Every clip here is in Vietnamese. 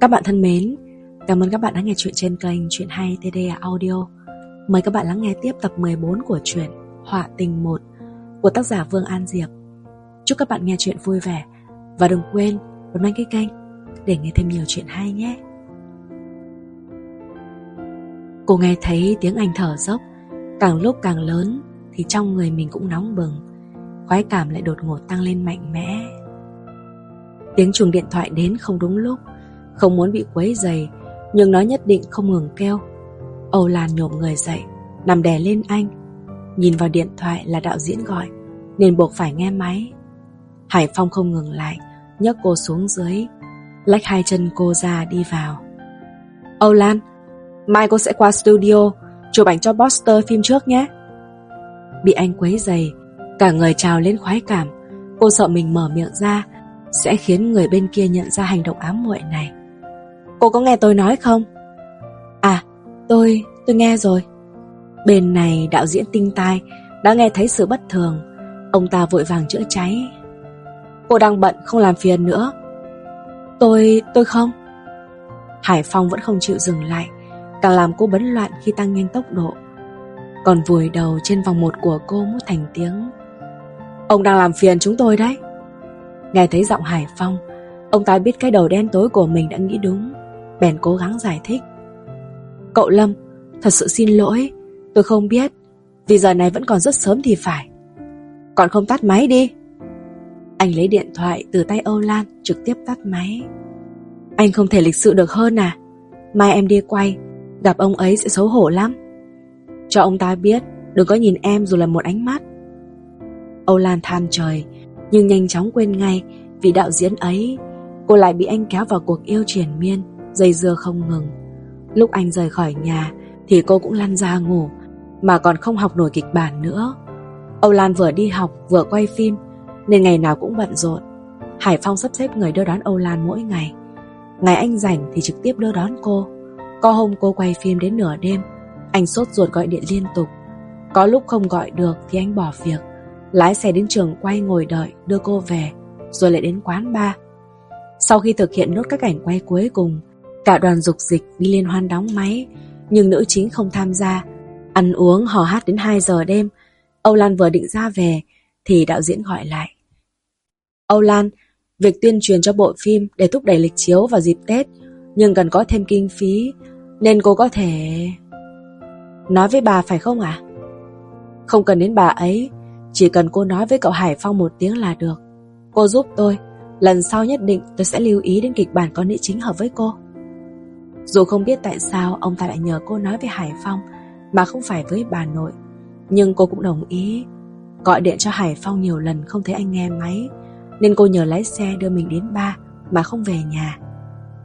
Các bạn thân mến, cảm ơn các bạn đã nghe chuyện trên kênh Chuyện Hay TD Audio. Mời các bạn lắng nghe tiếp tập 14 của truyện Họa Tình 1 của tác giả Vương An Diệp. Chúc các bạn nghe chuyện vui vẻ và đừng quên bấm đăng ký kênh để nghe thêm nhiều chuyện hay nhé. Cô nghe thấy tiếng anh thở dốc, càng lúc càng lớn thì trong người mình cũng nóng bừng. Khoái cảm lại đột ngột tăng lên mạnh mẽ. Tiếng chuông điện thoại đến không đúng lúc, không muốn bị quấy dày, nhưng nó nhất định không ngừng kêu. Âu Lan nhộm người dậy, nằm đè lên anh. Nhìn vào điện thoại là đạo diễn gọi, nên buộc phải nghe máy. Hải Phong không ngừng lại, nhấc cô xuống dưới, lách hai chân cô ra đi vào. Âu Lan, mai cô sẽ qua studio, chụp ảnh cho poster phim trước nhé. Bị anh quấy dày, cả người trào lên khoái cảm, cô sợ mình mở miệng ra sẽ khiến người bên kia nhận ra hành động ám muội này. Cô có nghe tôi nói không? À, tôi, tôi nghe rồi. Bên này đạo diễn tinh tai đã nghe thấy sự bất thường. Ông ta vội vàng chữa cháy. Cô đang bận không làm phiền nữa. Tôi, tôi không. Hải Phong vẫn không chịu dừng lại, càng làm cô bấn loạn khi tăng nhanh tốc độ. Còn vùi đầu trên vòng một của cô mút thành tiếng. Ông đang làm phiền chúng tôi đấy. Nghe thấy giọng Hải Phong, ông ta biết cái đầu đen tối của mình đã nghĩ đúng, bèn cố gắng giải thích. Cậu Lâm, thật sự xin lỗi, tôi không biết, vì giờ này vẫn còn rất sớm thì phải. Còn không tắt máy đi. Anh lấy điện thoại từ tay Âu Lan trực tiếp tắt máy. Anh không thể lịch sự được hơn à? Mai em đi quay, gặp ông ấy sẽ xấu hổ lắm. Cho ông ta biết, đừng có nhìn em dù là một ánh mắt. Âu Lan than trời, nhưng nhanh chóng quên ngay vì đạo diễn ấy, cô lại bị anh kéo vào cuộc yêu triền miên, dây dưa không ngừng. Lúc anh rời khỏi nhà thì cô cũng lăn ra ngủ, mà còn không học nổi kịch bản nữa. Âu Lan vừa đi học vừa quay phim, nên ngày nào cũng bận rộn. Hải Phong sắp xếp người đưa đón Âu Lan mỗi ngày. Ngày anh rảnh thì trực tiếp đưa đón cô. Có hôm cô quay phim đến nửa đêm, anh sốt ruột gọi điện liên tục. Có lúc không gọi được thì anh bỏ việc, Lái xe đến trường quay ngồi đợi đưa cô về Rồi lại đến quán bar Sau khi thực hiện nốt các cảnh quay cuối cùng Cả đoàn dục dịch đi liên hoan đóng máy, Nhưng nữ chính không tham gia Ăn uống hò hát đến 2 giờ đêm, Âu Lan vừa định ra về Thì đạo diễn gọi lại Âu Lan, Việc tuyên truyền cho bộ phim Để thúc đẩy lịch chiếu vào dịp Tết, Nhưng cần có thêm kinh phí, Nên cô có thể... Nói với bà phải không ạ? À? Không cần đến bà ấy, chỉ cần cô nói với cậu Hải Phong một tiếng là được Cô giúp tôi, Lần sau nhất định tôi sẽ lưu ý đến kịch bản có nữ chính hợp với cô dù không biết tại sao, ông ta lại nhờ cô nói về Hải Phong, Mà không phải với bà nội Nhưng cô cũng đồng ý, Gọi điện cho Hải Phong nhiều lần không thấy anh nghe máy, Nên cô nhờ lái xe đưa mình đến ba, Mà không về nhà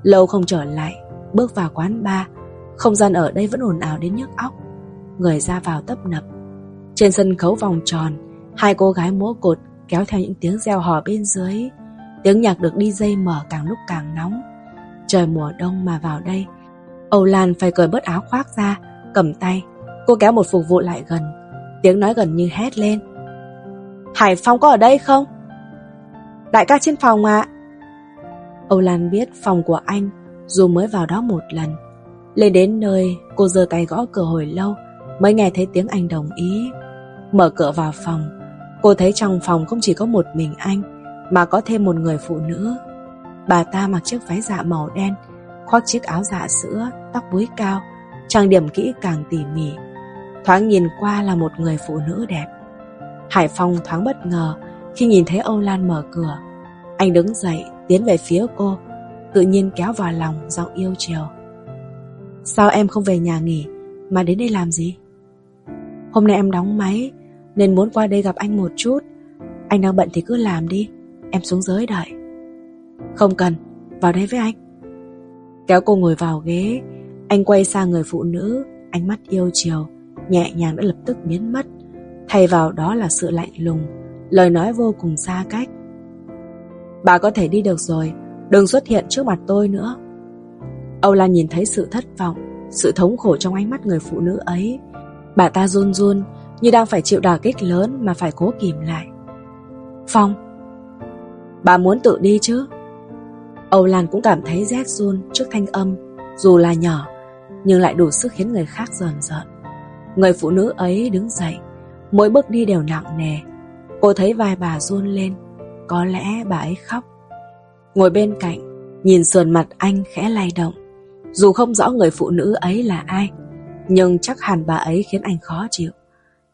Lâu không trở lại, Bước vào quán ba, Không gian ở đây vẫn ồn ào đến nhức óc Người ra vào tấp nập Trên sân khấu vòng tròn, Hai cô gái múa cột kéo theo những tiếng reo hò bên dưới. Tiếng nhạc được đi dây mở càng lúc càng nóng. Trời mùa đông mà vào đây. Âu Lan phải cởi bớt áo khoác ra, cầm tay. Cô kéo một phục vụ lại gần. Tiếng nói gần như hét lên. Hải Phong có ở đây không? Đại ca trên phòng ạ. Âu Lan biết phòng của anh dù mới vào đó một lần. Lên đến nơi, cô giơ tay gõ cửa hồi lâu mới nghe thấy tiếng anh đồng ý. Mở cửa vào phòng, Cô thấy trong phòng không chỉ có một mình anh Mà có thêm một người phụ nữ Bà ta mặc chiếc váy dạ màu đen Khoác chiếc áo dạ sữa Tóc búi cao Trang điểm kỹ càng tỉ mỉ. Thoáng nhìn qua là một người phụ nữ đẹp. Hải Phong thoáng bất ngờ Khi nhìn thấy Âu Lan mở cửa. Anh đứng dậy tiến về phía cô Tự nhiên kéo vào lòng giọng yêu chiều. Sao em không về nhà nghỉ? Mà đến đây làm gì? Hôm nay em đóng máy nên muốn qua đây gặp anh một chút. Anh đang bận thì cứ làm đi Em xuống dưới đợi. Không cần, vào đây với anh. Kéo cô ngồi vào ghế. Anh quay sang người phụ nữ. Ánh mắt yêu chiều Nhẹ nhàng đã lập tức biến mất. Thay vào đó là sự lạnh lùng. Lời nói vô cùng xa cách. Bà có thể đi được rồi Đừng xuất hiện trước mặt tôi nữa. Âu Lan nhìn thấy sự thất vọng Sự thống khổ trong ánh mắt người phụ nữ ấy. Bà ta run run như đang phải chịu đả kích lớn mà phải cố kìm lại. Phong, bà muốn tự đi chứ? Âu Lan cũng cảm thấy rét run trước thanh âm, dù là nhỏ, nhưng lại đủ sức khiến người khác giòn giận. Người phụ nữ ấy đứng dậy, mỗi bước đi đều nặng nề. Cô thấy vai bà run lên, có lẽ bà ấy khóc. Ngồi bên cạnh, nhìn sườn mặt anh khẽ lay động. Dù không rõ người phụ nữ ấy là ai, nhưng chắc hẳn bà ấy khiến anh khó chịu.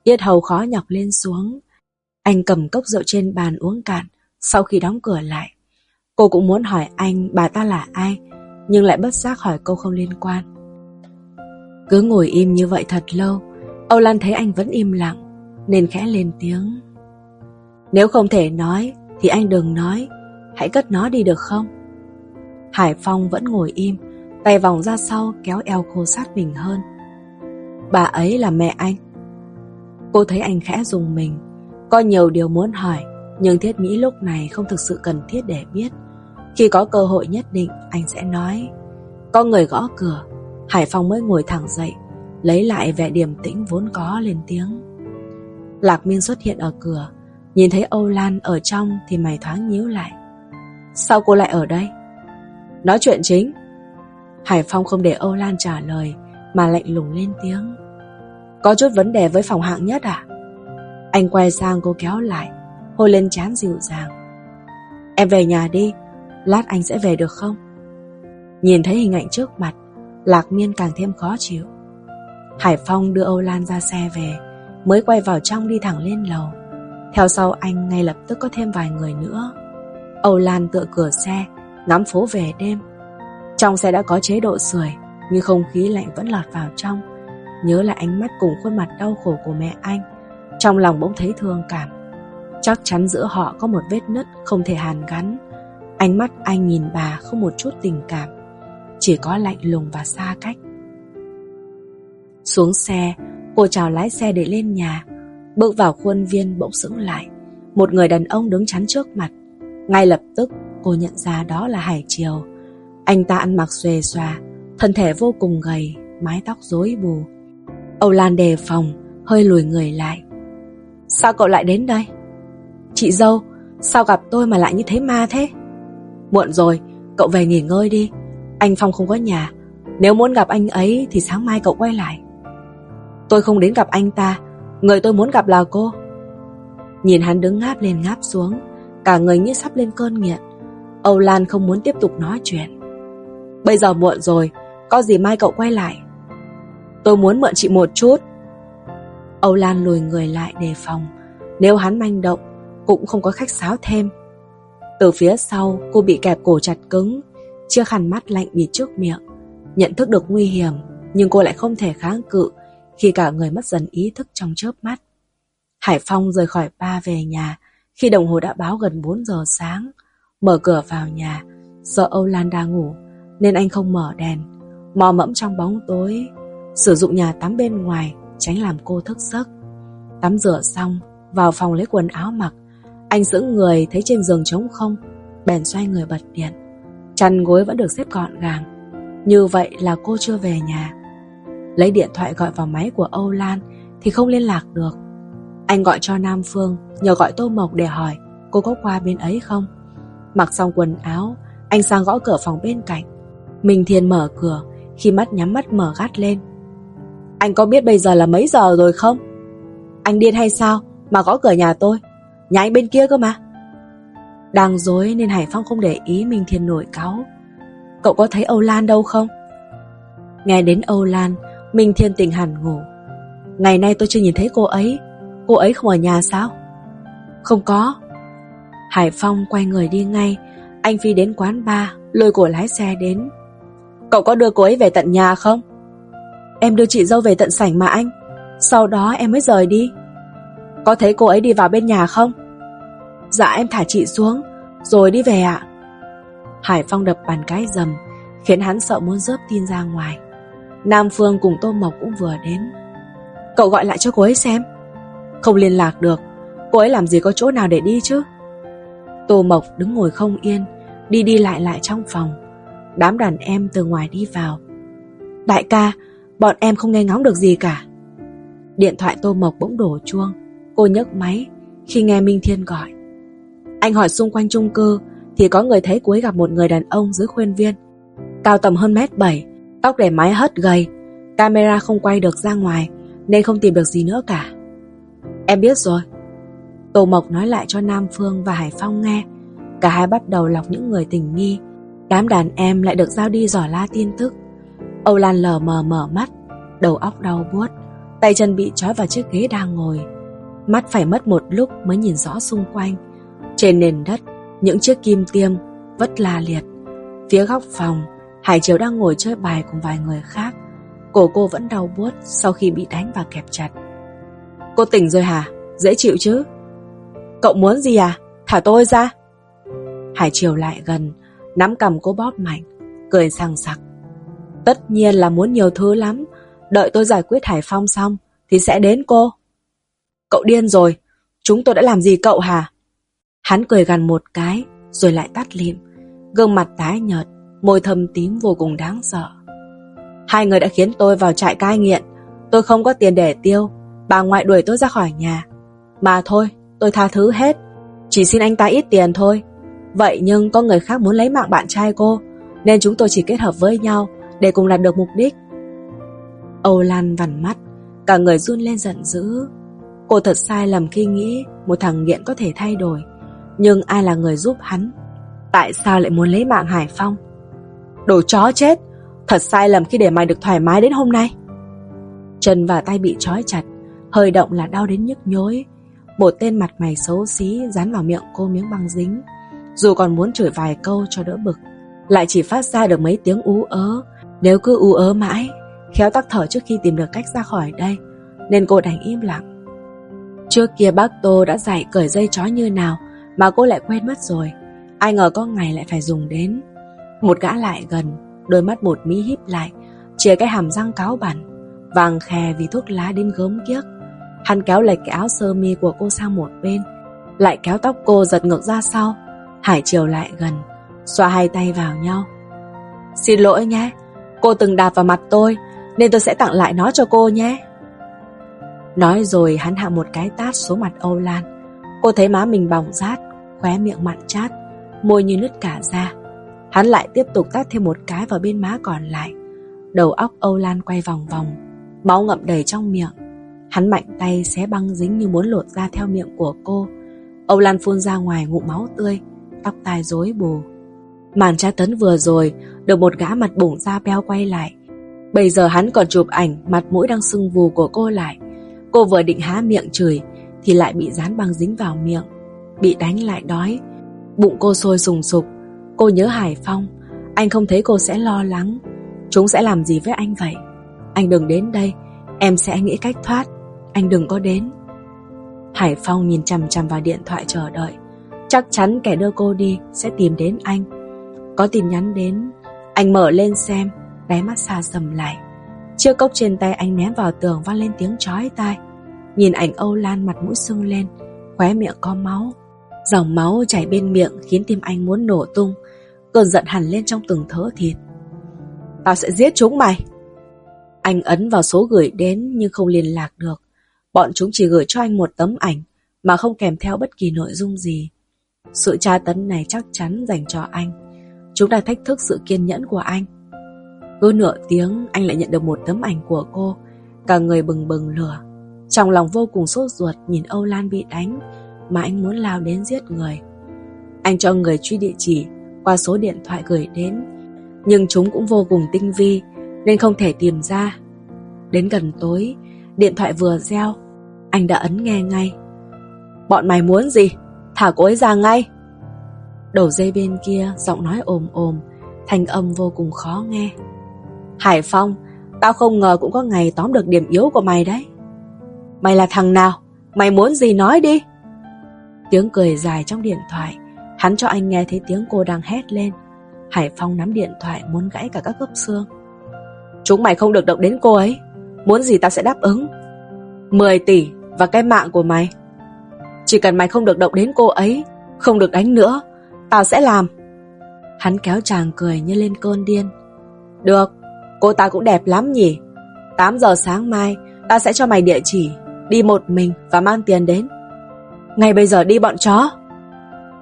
Yết hầu khó nhọc lên xuống. Anh cầm cốc rượu trên bàn uống cạn, sau khi đóng cửa lại. Cô cũng muốn hỏi anh bà ta là ai, nhưng lại bất giác hỏi câu không liên quan. Cứ ngồi im như vậy thật lâu, Âu Lan thấy anh vẫn im lặng, nên khẽ lên tiếng. Nếu không thể nói, thì anh đừng nói, hãy cất nó đi được không? Hải Phong vẫn ngồi im, tay vòng ra sau kéo eo cô sát mình hơn. Bà ấy là mẹ anh. Cô thấy anh khẽ dùng mình, có nhiều điều muốn hỏi, nhưng thiết nghĩ lúc này không thực sự cần thiết để biết. Khi có cơ hội nhất định, anh sẽ nói. Có người gõ cửa, Hải Phong mới ngồi thẳng dậy, lấy lại vẻ điềm tĩnh vốn có lên tiếng. Lạc Miên xuất hiện ở cửa, nhìn thấy Âu Lan ở trong thì mày thoáng nhíu lại. Sao cô lại ở đây? Nói chuyện chính. Hải Phong không để Âu Lan trả lời, mà lạnh lùng lên tiếng. Có chút vấn đề với phòng hạng nhất à? Anh quay sang cô kéo lại, hôi lên chán dịu dàng. Em về nhà đi, lát anh sẽ về được không? Nhìn thấy hình ảnh trước mặt, Lạc Miên càng thêm khó chịu. Hải Phong đưa Âu Lan ra xe về, mới quay vào trong đi thẳng lên lầu. Theo sau anh ngay lập tức có thêm vài người nữa. Âu Lan tựa cửa xe, ngắm phố về đêm. Trong xe đã có chế độ sưởi, nhưng không khí lạnh vẫn lọt vào trong. Nhớ lại ánh mắt cùng khuôn mặt đau khổ của mẹ anh, trong lòng bỗng thấy thương cảm. Chắc chắn giữa họ có một vết nứt không thể hàn gắn. Ánh mắt anh nhìn bà không một chút tình cảm, chỉ có lạnh lùng và xa cách. Xuống xe, cô chào lái xe để lên nhà. Bước vào khuôn viên bỗng sững lại. Một người đàn ông đứng chắn trước mặt. Ngay lập tức, cô nhận ra đó là Hải Triều. Anh ta ăn mặc xuề xòa, thân thể vô cùng gầy, mái tóc rối bù. Âu Lan đề phòng, hơi lùi người lại. Sao cậu lại đến đây? Chị dâu, sao gặp tôi mà lại như thế ma thế? Muộn rồi, cậu về nghỉ ngơi đi. Anh Phong không có nhà. Nếu muốn gặp anh ấy thì sáng mai cậu quay lại. Tôi không đến gặp anh ta, người tôi muốn gặp là cô. Nhìn hắn đứng ngáp lên ngáp xuống, cả người như sắp lên cơn nghiện. Âu Lan không muốn tiếp tục nói chuyện. Bây giờ muộn rồi, có gì mai cậu quay lại. Tôi muốn mượn chị một chút. Âu Lan lùi người lại đề phòng. Nếu hắn manh động, cũng không có khách sáo thêm. Từ phía sau, cô bị kẹp cổ chặt cứng, chiếc khăn mắt lạnh bịt trước miệng. Nhận thức được nguy hiểm, nhưng cô lại không thể kháng cự khi cả người mất dần ý thức trong chớp mắt. Hải Phong rời khỏi ba về nhà khi đồng hồ đã báo gần 4 giờ sáng. Mở cửa vào nhà, sợ Âu Lan đang ngủ nên anh không mở đèn. Mò mẫm trong bóng tối, sử dụng nhà tắm bên ngoài tránh làm cô thức giấc. Tắm rửa xong, vào phòng lấy quần áo mặc. Anh giữ người thấy trên giường trống không, bèn xoay người bật điện. Chăn gối vẫn được xếp gọn gàng. Như vậy là cô chưa về nhà. Lấy điện thoại gọi vào máy của Âu Lan thì không liên lạc được. Anh gọi cho Nam Phương, nhờ gọi Tô Mộc để hỏi cô có qua bên ấy không. Mặc xong quần áo, anh sang gõ cửa phòng bên cạnh. Minh Thiên mở cửa, khi mắt nhắm mắt mở gắt lên. Anh có biết bây giờ là mấy giờ rồi không? Anh điên hay sao mà gõ cửa nhà tôi? Nhà anh bên kia cơ mà. Đang dối nên Hải Phong không để ý Minh Thiên nổi cáu. Cậu có thấy Âu Lan đâu không? Nghe đến Âu Lan, Minh Thiên tỉnh hẳn ngủ. Ngày nay tôi chưa nhìn thấy cô ấy. Cô ấy không ở nhà sao? Không có. Hải Phong quay người đi ngay. Anh Phi đến quán bar, lôi cổ lái xe đến. Cậu có đưa cô ấy về tận nhà không? Em đưa chị dâu về tận sảnh mà anh. Sau đó em mới rời đi. Có thấy cô ấy đi vào bên nhà không? Dạ em thả chị xuống, rồi đi về ạ. Hải Phong đập bàn cái dầm, khiến hắn sợ muốn rớp tin ra ngoài. Nam Phương cùng Tô Mộc cũng vừa đến. Cậu gọi lại cho cô ấy xem. Không liên lạc được, cô ấy làm gì có chỗ nào để đi chứ? Tô Mộc đứng ngồi không yên, đi đi lại lại trong phòng. Đám đàn em từ ngoài đi vào. Đại ca, bọn em không nghe ngóng được gì cả. Điện thoại Tô Mộc bỗng đổ chuông. Cô nhấc máy. Khi nghe Minh Thiên gọi. Anh hỏi xung quanh chung cư Thì có người thấy cuối gặp một người đàn ông dưới khuyên viên, Cao tầm hơn mét bảy, Tóc để mái hất gầy, Camera không quay được ra ngoài Nên không tìm được gì nữa cả. Em biết rồi. Tô Mộc nói lại cho Nam Phương và Hải Phong nghe. Cả hai bắt đầu lọc những người tình nghi. Đám đàn em lại được giao đi dò la tin tức. Âu Lan lờ mờ mở mắt, Đầu óc đau buốt, Tay chân bị trói vào chiếc ghế đang ngồi. Mắt phải mất một lúc mới nhìn rõ xung quanh. Trên nền đất, Những chiếc kim tiêm Vất la liệt. Phía góc phòng, Hải Triều đang ngồi chơi bài cùng vài người khác. Cổ cô vẫn đau buốt Sau khi bị đánh và kẹp chặt. Cô tỉnh rồi hả? Dễ chịu chứ? Cậu muốn gì à? Thả tôi ra. Hải Triều lại gần, Nắm cầm cô bóp mạnh, Cười sang sặc. Tất nhiên là muốn nhiều thứ lắm. Đợi tôi giải quyết Hải Phong xong Thì sẽ đến cô. Cậu điên rồi. Chúng tôi đã làm gì cậu hả? Hắn cười gần một cái, Rồi lại tắt lịm. Gương mặt tái nhợt, Môi thâm tím vô cùng đáng sợ. Hai người đã khiến tôi vào trại cai nghiện. Tôi không có tiền để tiêu. Bà ngoại đuổi tôi ra khỏi nhà. Mà thôi, tôi tha thứ hết. Chỉ xin anh ta ít tiền thôi. Vậy nhưng có người khác muốn lấy mạng bạn trai cô, Nên chúng tôi chỉ kết hợp với nhau Để cùng đạt được mục đích. Âu Lan vằn mắt, Cả người run lên giận dữ. Cô thật sai lầm khi nghĩ Một thằng nghiện có thể thay đổi. Nhưng ai là người giúp hắn? Tại sao lại muốn lấy mạng Hải Phong? Đồ chó chết! Thật sai lầm khi để mày được thoải mái đến hôm nay. Chân và tay bị trói chặt, Hơi động là đau đến nhức nhối. Một tên mặt mày xấu xí Dán vào miệng cô miếng băng dính. Dù còn muốn chửi vài câu cho đỡ bực, Lại chỉ phát ra được mấy tiếng ú ớ. Nếu cứ ú ớ mãi, Khéo tắc thở trước khi tìm được cách ra khỏi đây, Nên cô đành im lặng. Trước kia bác Tô đã dạy cởi dây chói như nào, Mà cô lại quên mất rồi. Ai ngờ có ngày lại phải dùng đến. Một gã lại gần, Đôi mắt bột mí híp lại Chia cái hàm răng cáo bẩn, Vàng khè vì thuốc lá đến gớm kiếc Hắn kéo lệch cái áo sơ mi của cô sang một bên, Lại kéo tóc cô giật ngược ra sau. Hải chiều lại gần Xoa hai tay vào nhau. Xin lỗi nhé, Cô từng đạp vào mặt tôi, Nên tôi sẽ tặng lại nó cho cô nhé. Nói rồi hắn hạ một cái tát xuống mặt Âu Lan. Cô thấy má mình bỏng rát, Khóe miệng mặn chát, Môi như nứt cả ra Hắn lại tiếp tục tát thêm một cái vào bên má còn lại. Đầu óc Âu Lan quay vòng vòng, Máu ngậm đầy trong miệng. Hắn mạnh tay xé băng dính như muốn lột ra theo miệng của cô. Âu Lan phun ra ngoài ngụm máu tươi, Tóc tai rối bù. Màn tra tấn vừa rồi, Được một gã mặt bụng da beo quay lại. Bây giờ hắn còn chụp ảnh Mặt mũi đang sưng vù của cô lại. Cô vừa định há miệng chửi, Thì lại bị dán băng dính vào miệng, Bị đánh lại đói. Bụng cô sôi sùng sục. Cô nhớ Hải Phong. Anh không thấy cô sẽ lo lắng. Chúng sẽ làm gì với anh vậy? Anh đừng đến đây. Em sẽ nghĩ cách thoát. Anh đừng có đến. Hải Phong nhìn chằm chằm vào điện thoại chờ đợi. Chắc chắn kẻ đưa cô đi Sẽ tìm đến anh. Có tin nhắn đến. Anh mở lên xem, Đáy mắt xa sầm lại. Chiếc cốc trên tay anh ném vào tường vang lên tiếng chói tai. Nhìn ảnh Âu Lan mặt mũi sưng lên, Khóe miệng có máu. Dòng máu chảy bên miệng khiến tim anh muốn nổ tung, Cơn giận hẳn lên trong từng thớ thịt. Tao sẽ giết chúng mày. Anh ấn vào số gửi đến nhưng không liên lạc được. Bọn chúng chỉ gửi cho anh một tấm ảnh, Mà không kèm theo bất kỳ nội dung gì. Sự tra tấn này chắc chắn dành cho anh. Chúng đang thách thức sự kiên nhẫn của anh cứ nửa tiếng, anh lại nhận được một tấm ảnh của cô. Cả người bừng bừng lửa. Trong lòng vô cùng sốt ruột Nhìn Âu Lan bị đánh, Mà anh muốn lao đến giết người. Anh cho người truy địa chỉ, Qua số điện thoại gửi đến. Nhưng chúng cũng vô cùng tinh vi, Nên không thể tìm ra. Đến gần tối, Điện thoại vừa reo. Anh đã ấn nghe ngay. Bọn mày muốn gì? Thả cô ấy ra ngay. Đầu dây bên kia giọng nói ồm ồm, Thanh âm vô cùng khó nghe. Hải Phong, tao không ngờ cũng có ngày tóm được điểm yếu của mày đấy. Mày là thằng nào? Mày muốn gì nói đi? Tiếng cười dài trong điện thoại, hắn cho anh nghe thấy tiếng cô đang hét lên. Hải Phong nắm điện thoại muốn gãy cả các gấp xương. Chúng mày không được động đến cô ấy, muốn gì tao sẽ đáp ứng. 10 tỷ và cái mạng của mày. Chỉ cần mày không được động đến cô ấy, không được đánh nữa, tao sẽ làm. Hắn kéo chàng cười như lên cơn điên. Được, Cô ta cũng đẹp lắm nhỉ 8 giờ sáng mai Ta sẽ cho mày địa chỉ Đi một mình và mang tiền đến Ngay bây giờ đi bọn chó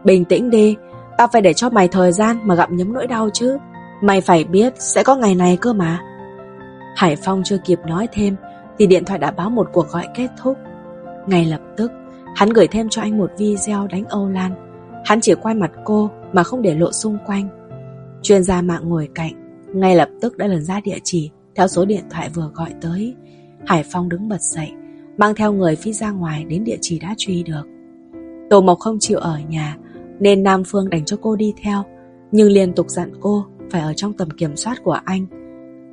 Bình tĩnh đi ta phải để cho mày thời gian mà gặm nhấm nỗi đau chứ. Mày phải biết sẽ có ngày này cơ mà. Hải Phong chưa kịp nói thêm thì điện thoại đã báo một cuộc gọi kết thúc. Ngay lập tức, hắn gửi thêm cho anh một video đánh Âu Lan. Hắn chỉ quay mặt cô mà không để lộ xung quanh. Chuyên gia mạng ngồi cạnh, ngay lập tức đã lần ra địa chỉ theo số điện thoại vừa gọi tới. Hải Phong đứng bật dậy, mang theo người phi ra ngoài đến địa chỉ đã truy được. Tổ Mộc không chịu ở nhà, nên Nam Phương đành cho cô đi theo, nhưng liên tục dặn cô phải ở trong tầm kiểm soát của anh.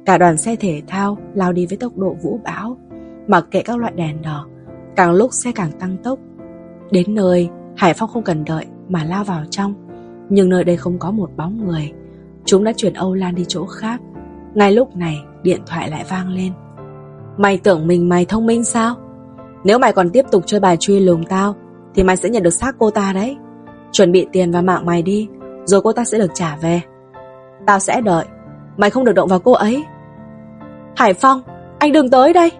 Cả đoàn xe thể thao lao đi với tốc độ vũ bão, mặc kệ các loại đèn đỏ, càng lúc xe càng tăng tốc. Đến nơi, Hải Phong không cần đợi mà lao vào trong, nhưng nơi đây không có một bóng người. Chúng đã chuyển Âu Lan đi chỗ khác. Ngay lúc này, điện thoại lại vang lên. Mày tưởng mình mày thông minh sao? Nếu mày còn tiếp tục chơi bài truy lùng tao, thì mày sẽ nhận được xác cô ta đấy. Chuẩn bị tiền và mạng mày đi, rồi cô ta sẽ được trả về. Tao sẽ đợi, mày không được động vào cô ấy. Hải Phong, anh đừng tới đây.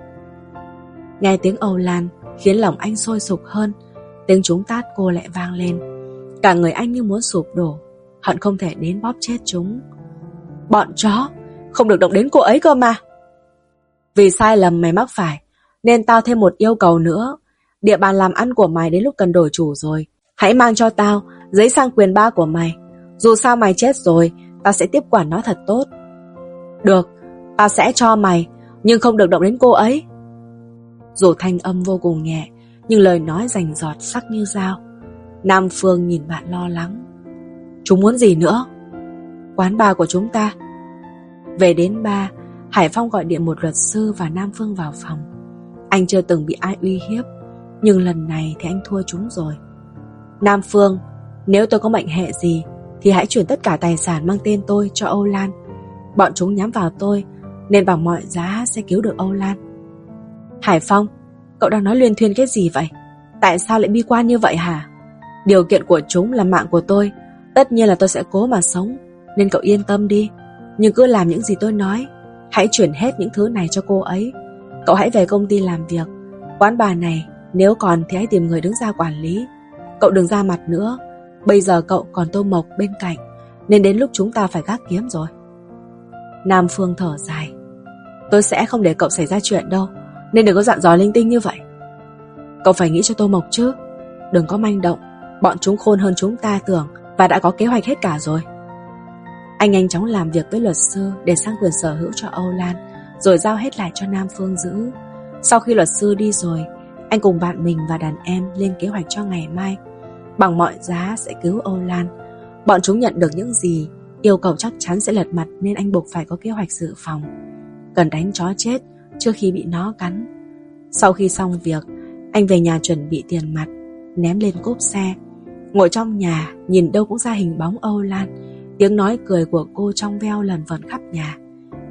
Nghe tiếng Âu Lan khiến lòng anh sôi sục hơn, tiếng chúng tát cô lại vang lên. Cả người anh như muốn sụp đổ, hận không thể đến bóp chết chúng. Bọn chó, không được động đến cô ấy cơ mà. Vì sai lầm mày mắc phải, nên tao thêm một yêu cầu nữa. Địa bàn làm ăn của mày đến lúc cần đổi chủ rồi. Hãy mang cho tao giấy sang quyền ba của mày. Dù sao mày chết rồi, tao sẽ tiếp quản nó thật tốt. Được, tao sẽ cho mày, nhưng không được động đến cô ấy. Dù thanh âm vô cùng nhẹ, nhưng lời nói rành giọt sắc như dao. Nam Phương nhìn bạn lo lắng. Chúng muốn gì nữa? Quán bar của chúng ta. Về đến ba, Hải Phong gọi điện một luật sư và Nam Phương vào phòng. Anh chưa từng bị ai uy hiếp, nhưng lần này thì anh thua chúng rồi. Nam Phương, nếu tôi có mệnh hệ gì, thì hãy chuyển tất cả tài sản mang tên tôi cho Âu Lan. Bọn chúng nhắm vào tôi, nên bằng mọi giá sẽ cứu được Âu Lan. Hải Phong, cậu đang nói luyên thuyên cái gì vậy? Tại sao lại bi quan như vậy hả? Điều kiện của chúng là mạng của tôi, tất nhiên là tôi sẽ cố mà sống, nên cậu yên tâm đi. Nhưng cứ làm những gì tôi nói, hãy chuyển hết những thứ này cho cô ấy. Cậu hãy về công ty làm việc, quán bà này, nếu còn thì hãy tìm người đứng ra quản lý. Cậu đừng ra mặt nữa, bây giờ cậu còn Tô Mộc bên cạnh, nên đến lúc chúng ta phải gác kiếm rồi. Nam Phương thở dài. Tôi sẽ không để cậu xảy ra chuyện đâu, nên đừng có dặn dò linh tinh như vậy. Cậu phải nghĩ cho Tô Mộc chứ, đừng có manh động, bọn chúng khôn hơn chúng ta tưởng và đã có kế hoạch hết cả rồi. Anh nhanh chóng làm việc với luật sư để sang quyền sở hữu cho Âu Lan, rồi giao hết lại cho Nam Phương giữ. Sau khi luật sư đi rồi, anh cùng bạn mình và đàn em lên kế hoạch cho ngày mai. Bằng mọi giá sẽ cứu Âu Lan. Bọn chúng nhận được những gì, yêu cầu chắc chắn sẽ lật mặt nên anh buộc phải có kế hoạch dự phòng. Cần đánh chó chết trước khi bị nó cắn. Sau khi xong việc, anh về nhà chuẩn bị tiền mặt, ném lên cốp xe. Ngồi trong nhà, nhìn đâu cũng ra hình bóng Âu Lan, Tiếng nói cười của cô trong veo lần vần khắp nhà.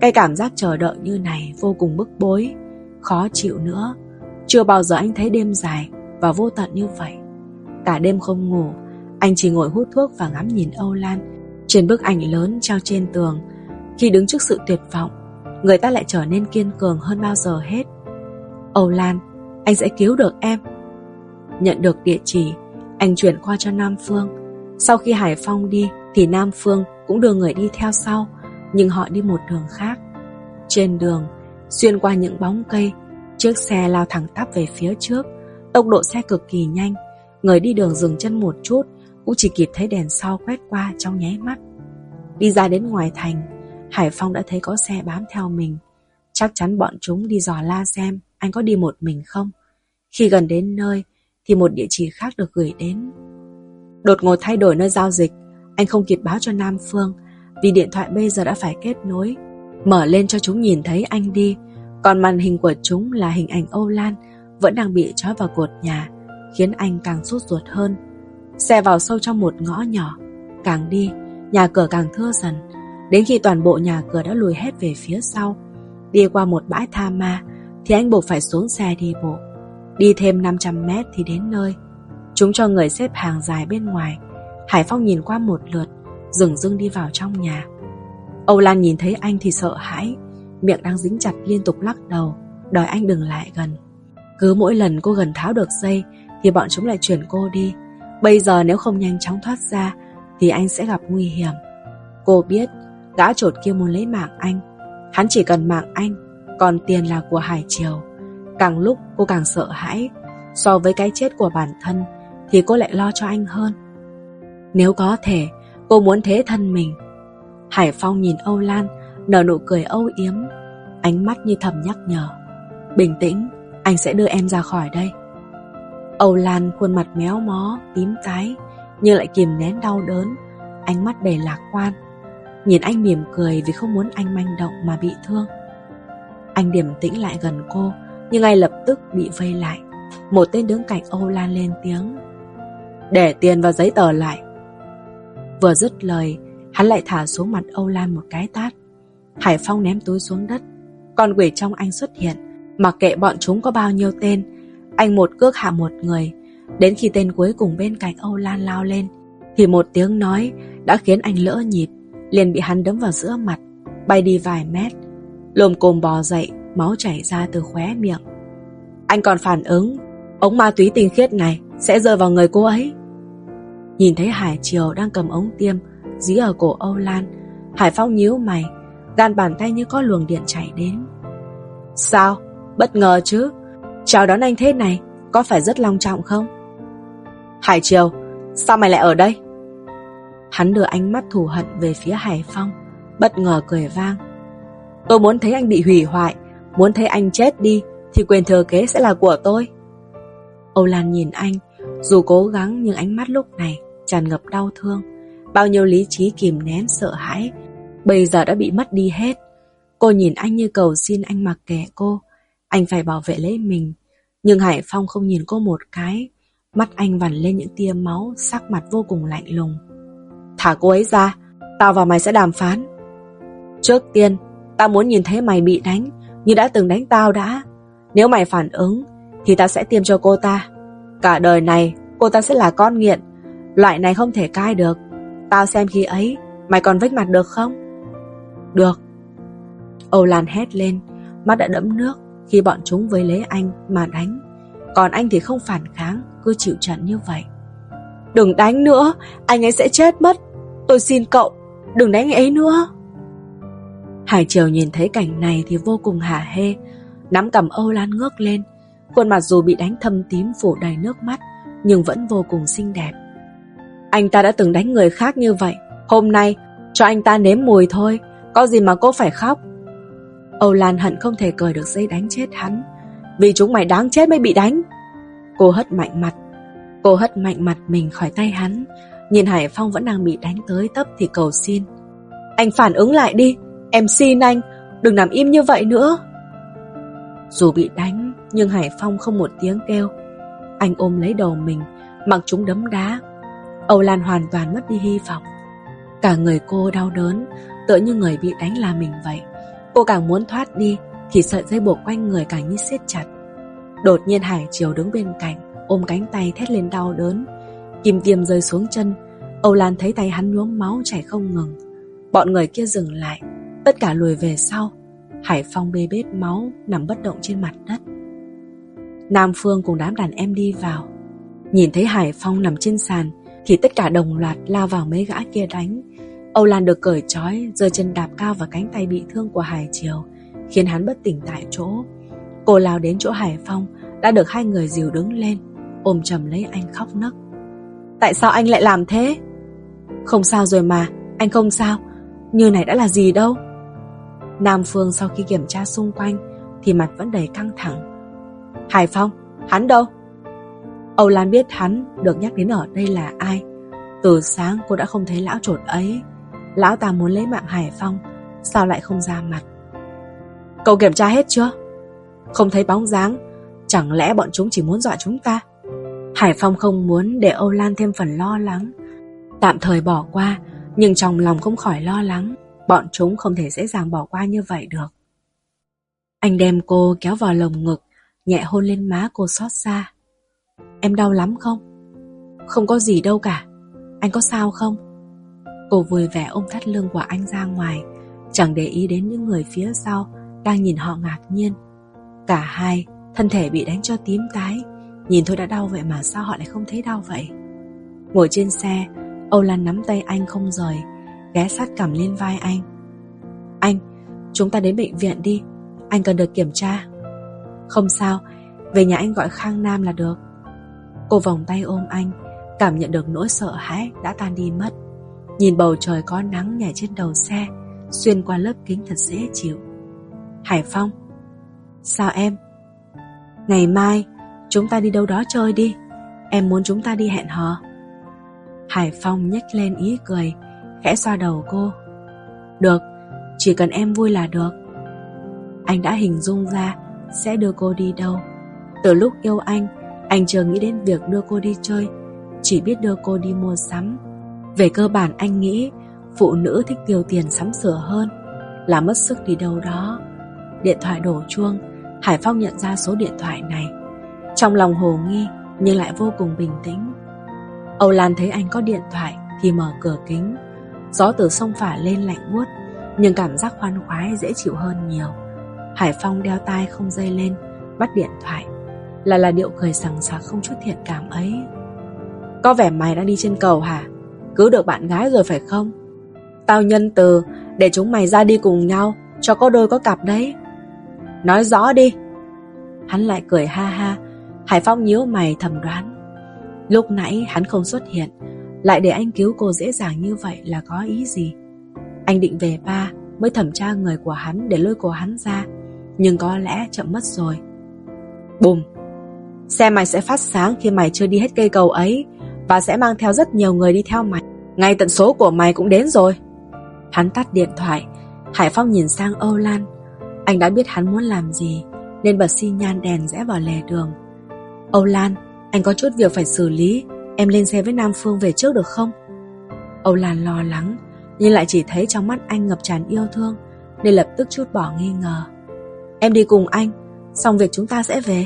Cái cảm giác chờ đợi như này vô cùng bức bối Khó chịu nữa. Chưa bao giờ anh thấy đêm dài Và vô tận như vậy. Cả đêm không ngủ Anh chỉ ngồi hút thuốc và ngắm nhìn Âu Lan Trên bức ảnh lớn treo trên tường. Khi đứng trước sự tuyệt vọng Người ta lại trở nên kiên cường hơn bao giờ hết. Âu Lan Anh sẽ cứu được em. Nhận được địa chỉ anh chuyển qua cho Nam Phương Sau khi Hải Phong đi thì Nam Phương cũng đưa người đi theo sau, nhưng họ đi một đường khác. Trên đường, xuyên qua những bóng cây, chiếc xe lao thẳng tắp về phía trước, tốc độ xe cực kỳ nhanh, người đi đường dừng chân một chút, cũng chỉ kịp thấy đèn sau quét qua trong nháy mắt. Đi ra đến ngoài thành, Hải Phong đã thấy có xe bám theo mình. Chắc chắn bọn chúng đi dò la xem anh có đi một mình không. Khi gần đến nơi, thì một địa chỉ khác được gửi đến. Đột ngột thay đổi nơi giao dịch, anh không kịp báo cho Nam Phương Vì điện thoại bây giờ đã phải kết nối. Mở lên cho chúng nhìn thấy anh đi Còn màn hình của chúng là hình ảnh Âu Lan Vẫn đang bị trói vào cột nhà Khiến anh càng sốt ruột hơn. Xe vào sâu trong một ngõ nhỏ Càng đi Nhà cửa càng thưa dần. Đến khi toàn bộ nhà cửa đã lùi hết về phía sau Đi qua một bãi tha ma Thì anh buộc phải xuống xe đi bộ. Đi thêm 500 mét thì đến nơi Chúng cho người xếp hàng dài bên ngoài Hải Phong nhìn qua một lượt Dừng dưng đi vào trong nhà Âu Lan nhìn thấy anh thì sợ hãi Miệng đang dính chặt liên tục lắc đầu Đòi anh đừng lại gần Cứ mỗi lần cô gần tháo được dây Thì bọn chúng lại chuyển cô đi Bây giờ nếu không nhanh chóng thoát ra thì anh sẽ gặp nguy hiểm. Cô biết gã trột kia muốn lấy mạng anh. Hắn chỉ cần mạng anh, còn tiền là của Hải Triều. Càng lúc cô càng sợ hãi, so với cái chết của bản thân thì cô lại lo cho anh hơn. Nếu có thể, cô muốn thế thân mình. Hải Phong nhìn Âu Lan, nở nụ cười âu yếm, ánh mắt như thầm nhắc nhở. Bình tĩnh, anh sẽ đưa em ra khỏi đây. Âu Lan khuôn mặt méo mó, tím tái, nhưng lại kìm nén đau đớn, ánh mắt đầy lạc quan. Nhìn anh mỉm cười vì không muốn anh manh động mà bị thương. Anh điềm tĩnh lại gần cô, nhưng ngay lập tức bị vây lại. Một tên đứng cạnh Âu Lan lên tiếng. Để tiền và giấy tờ lại. Vừa dứt lời, hắn lại thả xuống mặt Âu Lan một cái tát. Hải Phong ném túi xuống đất. Con quỷ trong anh xuất hiện, mặc kệ bọn chúng có bao nhiêu tên. Anh một cước hạ một người, đến khi tên cuối cùng bên cạnh Âu Lan lao lên, thì một tiếng nói đã khiến anh lỡ nhịp, liền bị hắn đấm vào giữa mặt, bay đi vài mét. Lồm cồm bò dậy, máu chảy ra từ khóe miệng. Anh còn phản ứng, ống ma túy tinh khiết này sẽ rơi vào người cô ấy. Nhìn thấy Hải Triều đang cầm ống tiêm dí ở cổ Âu Lan, Hải Phong nhíu mày, gan bàn tay như có luồng điện chảy đến. Sao? Bất ngờ chứ? Chào đón anh thế này, có phải rất long trọng không? Hải Triều, sao mày lại ở đây? Hắn đưa ánh mắt thù hận về phía Hải Phong, bất ngờ cười vang. Tôi muốn thấy anh bị hủy hoại, muốn thấy anh chết đi, thì quyền thừa kế sẽ là của tôi. Âu Lan nhìn anh, dù cố gắng nhưng ánh mắt lúc này tràn ngập đau thương. Bao nhiêu lý trí kìm nén sợ hãi, bây giờ đã bị mất đi hết. Cô nhìn anh như cầu xin anh mặc kệ cô, anh phải bảo vệ lấy mình. Nhưng Hải Phong không nhìn cô một cái, mắt anh vằn lên những tia máu, sắc mặt vô cùng lạnh lùng. Thả cô ấy ra, tao và mày sẽ đàm phán. Trước tiên, tao muốn nhìn thấy mày bị đánh, như đã từng đánh tao đã. Nếu mày phản ứng, thì tao sẽ tiêm cho cô ta. Cả đời này, cô ta sẽ là con nghiện. Loại này không thể cai được. Tao xem khi ấy, mày còn vách mặt được không? Được. Âu Lan hét lên, mắt đã đẫm nước khi bọn chúng với lấy anh mà đánh. Còn anh thì không phản kháng, cứ chịu trận như vậy. Đừng đánh nữa, anh ấy sẽ chết mất. Tôi xin cậu, đừng đánh ấy nữa. Hải Triều nhìn thấy cảnh này thì vô cùng hả hê, nắm cầm Âu Lan ngước lên. Khuôn mặt dù bị đánh thâm tím phủ đầy nước mắt, nhưng vẫn vô cùng xinh đẹp. Anh ta đã từng đánh người khác như vậy, hôm nay cho anh ta nếm mùi thôi, có gì mà cô phải khóc. Âu Lan hận không thể cười được dây đánh chết hắn, vì chúng mày đáng chết mới bị đánh. Cô hất mạnh mặt, cô hất mạnh mặt mình khỏi tay hắn, nhìn Hải Phong vẫn đang bị đánh tới tấp thì cầu xin. Anh phản ứng lại đi, em xin anh, đừng nằm im như vậy nữa. Dù bị đánh, nhưng Hải Phong không một tiếng kêu. Anh ôm lấy đầu mình, mặc chúng đấm đá. Âu Lan hoàn toàn mất đi hy vọng. Cả người cô đau đớn, tựa như người bị đánh là mình vậy. Cô càng muốn thoát đi, thì sợi dây buộc quanh người càng như siết chặt. Đột nhiên Hải Triều đứng bên cạnh, ôm cánh tay thét lên đau đớn. Kim tiêm rơi xuống chân, Âu Lan thấy tay hắn nhuốm máu chảy không ngừng. Bọn người kia dừng lại, tất cả lùi về sau. Hải Phong bê bết máu, nằm bất động trên mặt đất. Nam Phương cùng đám đàn em đi vào. Nhìn thấy Hải Phong nằm trên sàn, thì tất cả đồng loạt lao vào mấy gã kia đánh. Âu Lan được cởi trói, giơ chân đạp cao vào cánh tay bị thương của Hải Triều, khiến hắn bất tỉnh tại chỗ. Cô lao đến chỗ Hải Phong, đã được hai người dìu đứng lên, ôm chầm lấy anh khóc nấc. Tại sao anh lại làm thế? Không sao rồi mà, anh không sao, như này đã là gì đâu. Nam Phương sau khi kiểm tra xung quanh thì mặt vẫn đầy căng thẳng. Hải Phong, hắn đâu? Âu Lan biết hắn được nhắc đến ở đây là ai. Từ sáng cô đã không thấy lão trột ấy. Lão ta muốn lấy mạng Hải Phong, sao lại không ra mặt? Cậu kiểm tra hết chưa? Không thấy bóng dáng, chẳng lẽ bọn chúng chỉ muốn dọa chúng ta? Hải Phong không muốn để Âu Lan thêm phần lo lắng. Tạm thời bỏ qua, nhưng trong lòng không khỏi lo lắng. Bọn chúng không thể dễ dàng bỏ qua như vậy được. Anh đem cô kéo vào lồng ngực, nhẹ hôn lên má cô xót xa. Em đau lắm không? Không có gì đâu cả. Anh có sao không? Cô vui vẻ ôm thắt lưng của anh ra ngoài, chẳng để ý đến những người phía sau đang nhìn họ ngạc nhiên. Cả hai, thân thể bị đánh cho tím tái, nhìn thôi đã đau vậy mà sao họ lại không thấy đau vậy? Ngồi trên xe, Âu Lan nắm tay anh không rời Ghé sát cầm lên vai anh. Anh, chúng ta đến bệnh viện đi Anh cần được kiểm tra. Không sao, về nhà anh gọi Khang Nam là được. Cô vòng tay ôm anh Cảm nhận được nỗi sợ hãi đã tan đi mất. Nhìn bầu trời có nắng nhảy trên đầu xe Xuyên qua lớp kính thật dễ chịu. Hải Phong. Sao em? Ngày mai chúng ta đi đâu đó chơi đi Em muốn chúng ta đi hẹn hò. Hải Phong nhếch lên ý cười. Khẽ xoa đầu cô. Được, Chỉ cần em vui là được. Anh đã hình dung ra Sẽ đưa cô đi đâu. Từ lúc yêu anh Anh chưa nghĩ đến việc đưa cô đi chơi, Chỉ biết đưa cô đi mua sắm. Về cơ bản anh nghĩ Phụ nữ thích tiêu tiền sắm sửa hơn Là mất sức đi đâu đó. Điện thoại đổ chuông, Hải Phong nhận ra số điện thoại này. Trong lòng hồ nghi Nhưng lại vô cùng bình tĩnh. Âu Lan thấy anh có điện thoại Thì mở cửa kính. Gió từ sông phả lên lạnh buốt, Nhưng cảm giác khoan khoái dễ chịu hơn nhiều. Hải Phong đeo tai không dây lên, Bắt điện thoại, Là là điệu cười sằng sặc không chút thiện cảm ấy. Có vẻ mày đã đi trên cầu hả? Cứ được bạn gái rồi phải không? Tao nhân từ, Để chúng mày ra đi cùng nhau, Cho có đôi có cặp đấy. Nói rõ đi. Hắn lại cười ha ha, Hải Phong nhíu mày thầm đoán. Lúc nãy hắn không xuất hiện lại để anh cứu cô dễ dàng như vậy là có ý gì? Anh định về ba Mới thẩm tra người của hắn để lôi cô hắn ra, Nhưng có lẽ chậm mất rồi. Bùm! Xe mày sẽ phát sáng khi mày chưa đi hết cây cầu ấy, Và sẽ mang theo rất nhiều người đi theo mày. Ngay tận số của mày cũng đến rồi. Hắn tắt điện thoại, Hải Phong nhìn sang Âu Lan. Anh đã biết hắn muốn làm gì, Nên bật xi nhan đèn rẽ vào lề đường. Âu Lan, Anh có chút việc phải xử lý. Em lên xe với Nam Phương về trước được không? Âu Lan lo lắng Nhưng lại chỉ thấy trong mắt anh ngập tràn yêu thương Nên lập tức chút bỏ nghi ngờ. Em đi cùng anh Xong việc chúng ta sẽ về.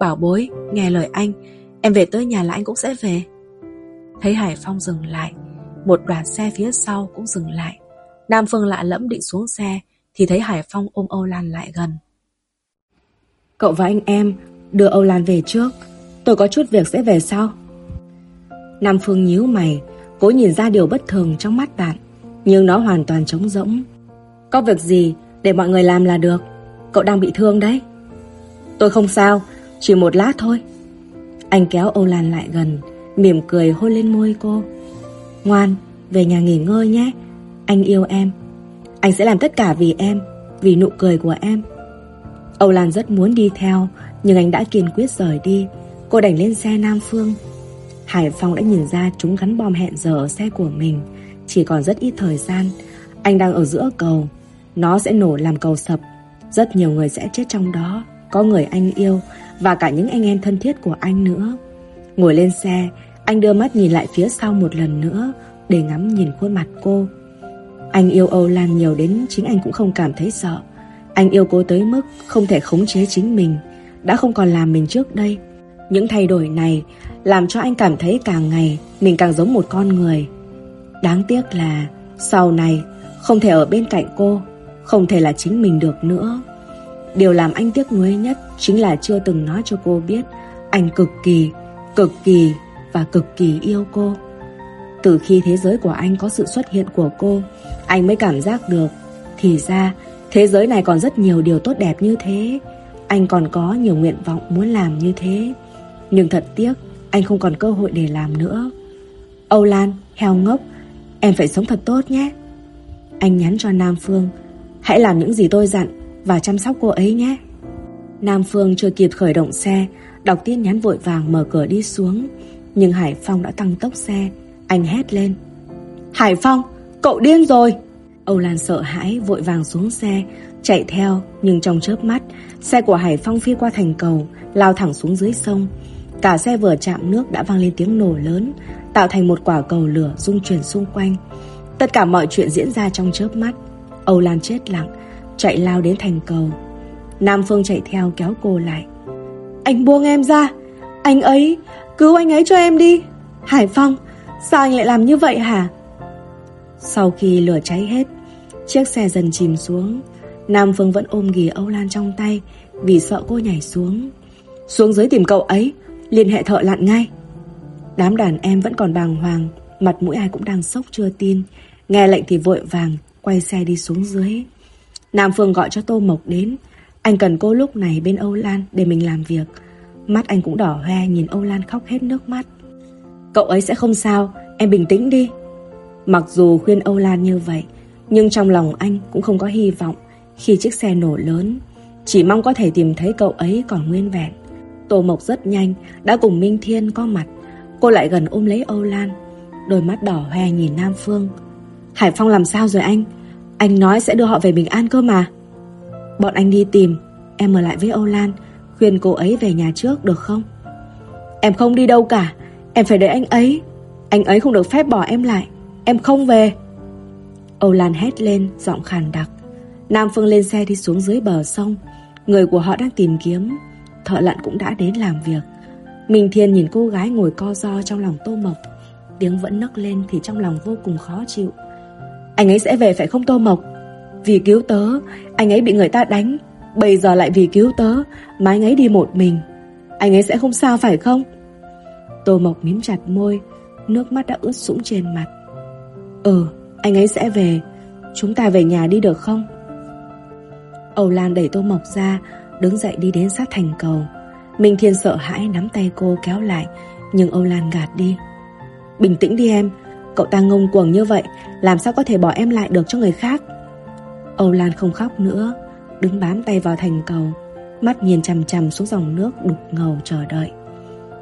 Bảo bối, nghe lời anh Em về tới nhà là anh cũng sẽ về. Thấy Hải Phong dừng lại Một đoàn xe phía sau cũng dừng lại. Nam Phương lạ lẫm định xuống xe Thì thấy Hải Phong ôm Âu Lan lại gần. Cậu và anh em Đưa Âu Lan về trước. Tôi có chút việc sẽ về sau. Nam Phương nhíu mày Cố nhìn ra điều bất thường trong mắt bạn Nhưng nó hoàn toàn trống rỗng. Có việc gì để mọi người làm là được? Cậu đang bị thương đấy. Tôi không sao Chỉ một lát thôi. Anh kéo Âu Lan lại gần Mỉm cười hôn lên môi cô. Ngoan, về nhà nghỉ ngơi nhé. Anh yêu em. Anh sẽ làm tất cả vì em Vì nụ cười của em. Âu Lan rất muốn đi theo Nhưng anh đã kiên quyết rời đi. Cô đành lên xe Nam Phương. Hải Phong đã nhìn ra chúng gắn bom hẹn giờ ở xe của mình. Chỉ còn rất ít thời gian, Anh đang ở giữa cầu. Nó sẽ nổ làm cầu sập. Rất nhiều người sẽ chết trong đó, Có người anh yêu Và cả những anh em thân thiết của anh nữa. Ngồi lên xe, Anh đưa mắt nhìn lại phía sau một lần nữa Để ngắm nhìn khuôn mặt cô. Anh yêu Âu Lan nhiều đến Chính anh cũng không cảm thấy sợ. Anh yêu cô tới mức không thể khống chế chính mình, Đã không còn làm mình trước đây. Những thay đổi này Làm cho anh cảm thấy càng ngày Mình càng giống một con người. Đáng tiếc là Sau này không thể ở bên cạnh cô Không thể là chính mình được nữa. Điều làm anh tiếc nuối nhất Chính là chưa từng nói cho cô biết Anh cực kỳ, cực kỳ Và cực kỳ yêu cô. Từ khi thế giới của anh có sự xuất hiện của cô Anh mới cảm giác được Thì ra Thế giới này còn rất nhiều điều tốt đẹp như thế. Anh còn có nhiều nguyện vọng muốn làm như thế. Nhưng thật tiếc Anh không còn cơ hội để làm nữa. Âu Lan, heo ngốc Em phải sống thật tốt nhé. Anh nhắn cho Nam Phương Hãy làm những gì tôi dặn Và chăm sóc cô ấy nhé. Nam Phương chưa kịp khởi động xe Đọc tin nhắn vội vàng mở cửa đi xuống. Nhưng Hải Phong đã tăng tốc xe Anh hét lên. Hải Phong, cậu điên rồi. Âu Lan sợ hãi vội vàng xuống xe Chạy theo. Nhưng trong chớp mắt Xe của Hải Phong phi qua thành cầu Lao thẳng xuống dưới sông. Cả xe vừa chạm nước đã vang lên tiếng nổ lớn Tạo thành một quả cầu lửa rung chuyển xung quanh. Tất cả mọi chuyện diễn ra trong chớp mắt. Âu Lan chết lặng Chạy lao đến thành cầu. Nam Phương chạy theo kéo cô lại. Anh buông em ra. Anh ấy, cứu anh ấy cho em đi. Hải Phong, sao anh lại làm như vậy hả? Sau khi lửa cháy hết Chiếc xe dần chìm xuống. Nam Phương vẫn ôm ghì Âu Lan trong tay Vì sợ cô nhảy xuống. Xuống dưới tìm cậu ấy. Liên hệ thợ lặn ngay. Đám đàn em vẫn còn bàng hoàng, Mặt mũi ai cũng đang sốc chưa tin. Nghe lệnh thì vội vàng Quay xe đi xuống dưới. Nam Phương gọi cho Tô Mộc đến. Anh cần cô lúc này bên Âu Lan để mình làm việc. Mắt anh cũng đỏ hoe, Nhìn Âu Lan khóc hết nước mắt. Cậu ấy sẽ không sao, Em bình tĩnh đi. Mặc dù khuyên Âu Lan như vậy, Nhưng trong lòng anh cũng không có hy vọng Khi chiếc xe nổ lớn. Chỉ mong có thể tìm thấy cậu ấy còn nguyên vẹn. Tô Mộc rất nhanh, Đã cùng Minh Thiên có mặt. Cô lại gần ôm lấy Âu Lan, Đôi mắt đỏ hoe nhìn Nam Phương. Hải Phong làm sao rồi anh? Anh nói sẽ đưa họ về bình an cơ mà. Bọn anh đi tìm, Em ở lại với Âu Lan, Khuyên cô ấy về nhà trước được không? Em không đi đâu cả, Em phải đợi anh ấy. Anh ấy không được phép bỏ em lại, Em không về. Âu Lan hét lên, giọng khàn đặc. Nam Phương lên xe đi xuống dưới bờ sông. Người của họ đang tìm kiếm. Thợ lặn cũng đã đến làm việc. Minh Thiên nhìn cô gái ngồi co do trong lòng Tô Mộc. Tiếng vẫn nấc lên thì trong lòng vô cùng khó chịu. Anh ấy sẽ về phải không Tô Mộc? Vì cứu tớ, Anh ấy bị người ta đánh. Bây giờ lại vì cứu tớ, Mà anh ấy đi một mình. Anh ấy sẽ không sao phải không? Tô Mộc mím chặt môi, Nước mắt đã ướt sũng trên mặt. Ừ anh ấy sẽ về. Chúng ta về nhà đi được không? Âu Lan đẩy Tô Mộc ra Đứng dậy đi đến sát thành cầu. Minh Thiên sợ hãi nắm tay cô kéo lại, Nhưng Âu Lan gạt đi. Bình tĩnh đi em, Cậu ta ngông cuồng như vậy, Làm sao có thể bỏ em lại được cho người khác? Âu Lan không khóc nữa, Đứng bám tay vào thành cầu, Mắt nhìn chằm chằm xuống dòng nước đục ngầu chờ đợi.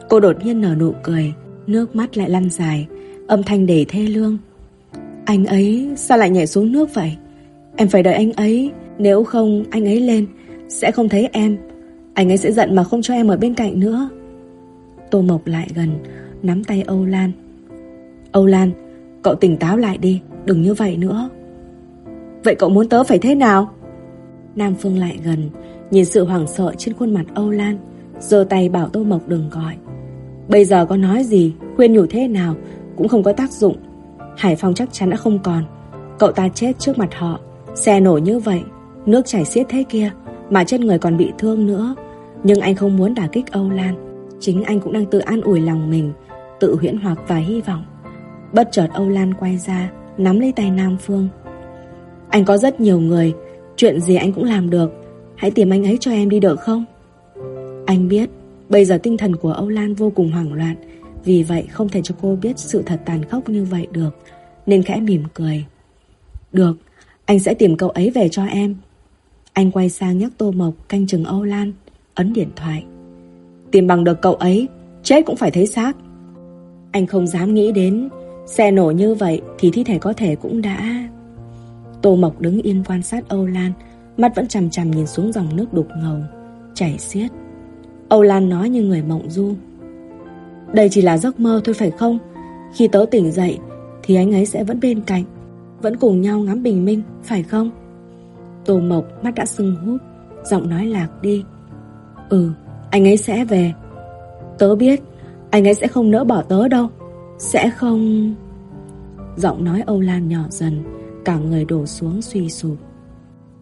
Cô đột nhiên nở nụ cười, Nước mắt lại lăn dài, Âm thanh đầy thê lương. Anh ấy sao lại nhảy xuống nước vậy? Em phải đợi anh ấy, Nếu không anh ấy lên sẽ không thấy em. Anh ấy sẽ giận mà không cho em ở bên cạnh nữa. Tô Mộc lại gần, Nắm tay Âu Lan. Âu Lan, Cậu tỉnh táo lại đi, Đừng như vậy nữa. Vậy cậu muốn tớ phải thế nào? Nam Phương lại gần, Nhìn sự hoảng sợ trên khuôn mặt Âu Lan, giơ tay bảo Tô Mộc đừng gọi. Bây giờ có nói gì, Khuyên nhủ thế nào, Cũng không có tác dụng. Hải Phong chắc chắn đã không còn. Cậu ta chết trước mặt họ. Xe nổ như vậy, Nước chảy xiết thế kia mà trên người còn bị thương nữa. Nhưng anh không muốn đả kích Âu Lan. Chính anh cũng đang tự an ủi lòng mình, Tự huyễn hoặc và hy vọng. Bất chợt Âu Lan quay ra, Nắm lấy tay Nam Phương. Anh có rất nhiều người, Chuyện gì anh cũng làm được. Hãy tìm anh ấy cho em đi được không? Anh biết, Bây giờ tinh thần của Âu Lan vô cùng hoảng loạn. Vì vậy không thể cho cô biết sự thật tàn khốc như vậy được. Nên khẽ mỉm cười. Được, Anh sẽ tìm cậu ấy về cho em. Anh quay sang nhắc Tô Mộc canh chừng Âu Lan Ấn điện thoại Tìm bằng được cậu ấy Chết cũng phải thấy xác Anh không dám nghĩ đến Xe nổ như vậy thì thi thể có thể cũng đã... Tô Mộc đứng yên quan sát Âu Lan, mắt vẫn chằm chằm nhìn xuống dòng nước đục ngầu, chảy xiết. Âu Lan nói như người mộng du. Đây chỉ là giấc mơ thôi phải không? Khi tớ tỉnh dậy thì anh ấy sẽ vẫn bên cạnh, vẫn cùng nhau ngắm bình minh, phải không? Tô Mộc mắt đã sưng húp, giọng nói lạc đi. Ừ, anh ấy sẽ về. Tớ biết, anh ấy sẽ không nỡ bỏ tớ đâu. Sẽ không... Giọng nói Âu Lan nhỏ dần Cả người đổ xuống suy sụp.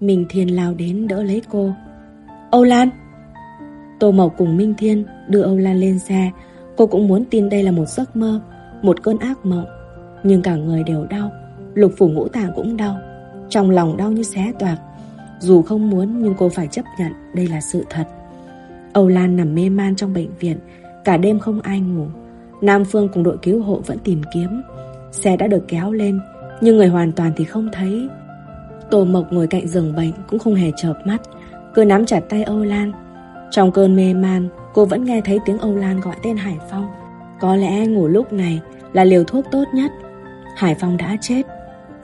Minh Thiên lao đến đỡ lấy cô. Âu Lan! Tô Mộc cùng Minh Thiên đưa Âu Lan lên xe. Cô cũng muốn tin đây là một giấc mơ Một cơn ác mộng. Nhưng cả người đều đau Lục phủ ngũ tạng cũng đau. Trong lòng đau như xé toạc dù không muốn nhưng cô phải chấp nhận Đây là sự thật. Âu Lan nằm mê man trong bệnh viện, Cả đêm không ai ngủ. Nam Phương cùng đội cứu hộ vẫn tìm kiếm. Xe đã được kéo lên, Nhưng người hoàn toàn thì không thấy. Tô Mộc ngồi cạnh giường bệnh Cũng không hề chợp mắt, Cứ nắm chặt tay Âu Lan. Trong cơn mê man, Cô vẫn nghe thấy tiếng Âu Lan gọi tên Hải Phong. Có lẽ ngủ lúc này là liều thuốc tốt nhất. Hải Phong đã chết.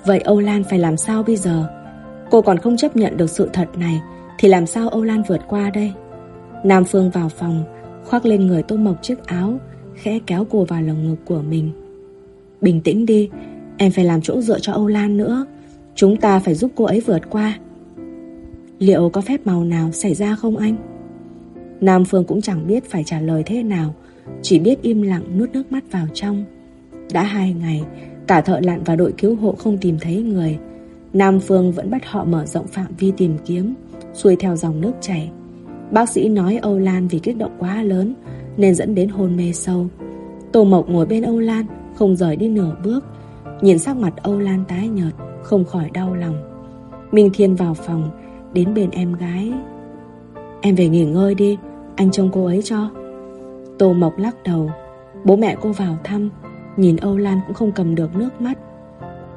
Vậy Âu Lan phải làm sao bây giờ? Cô còn không chấp nhận được sự thật này Thì làm sao Âu Lan vượt qua đây Nam Phương vào phòng Khoác lên người Tô Mộc chiếc áo khẽ kéo cô vào lồng ngực của mình. Bình tĩnh đi, em phải làm chỗ dựa cho Âu Lan nữa. Chúng ta phải giúp cô ấy vượt qua. Liệu có phép màu nào xảy ra không anh? Nam Phương cũng chẳng biết phải trả lời thế nào, chỉ biết im lặng nuốt nước mắt vào trong. Đã hai ngày, cả thợ lặn và đội cứu hộ không tìm thấy người. Nam Phương vẫn bắt họ mở rộng phạm vi tìm kiếm, xuôi theo dòng nước chảy. Bác sĩ nói Âu Lan vì kích động quá lớn nên dẫn đến hôn mê sâu. Tô Mộc ngồi bên Âu Lan, Không rời đi nửa bước. Nhìn sắc mặt Âu Lan tái nhợt Không khỏi đau lòng. Minh Thiên vào phòng Đến bên em gái. Em về nghỉ ngơi đi Anh trông cô ấy cho. Tô Mộc lắc đầu. Bố mẹ cô vào thăm Nhìn Âu Lan cũng không cầm được nước mắt.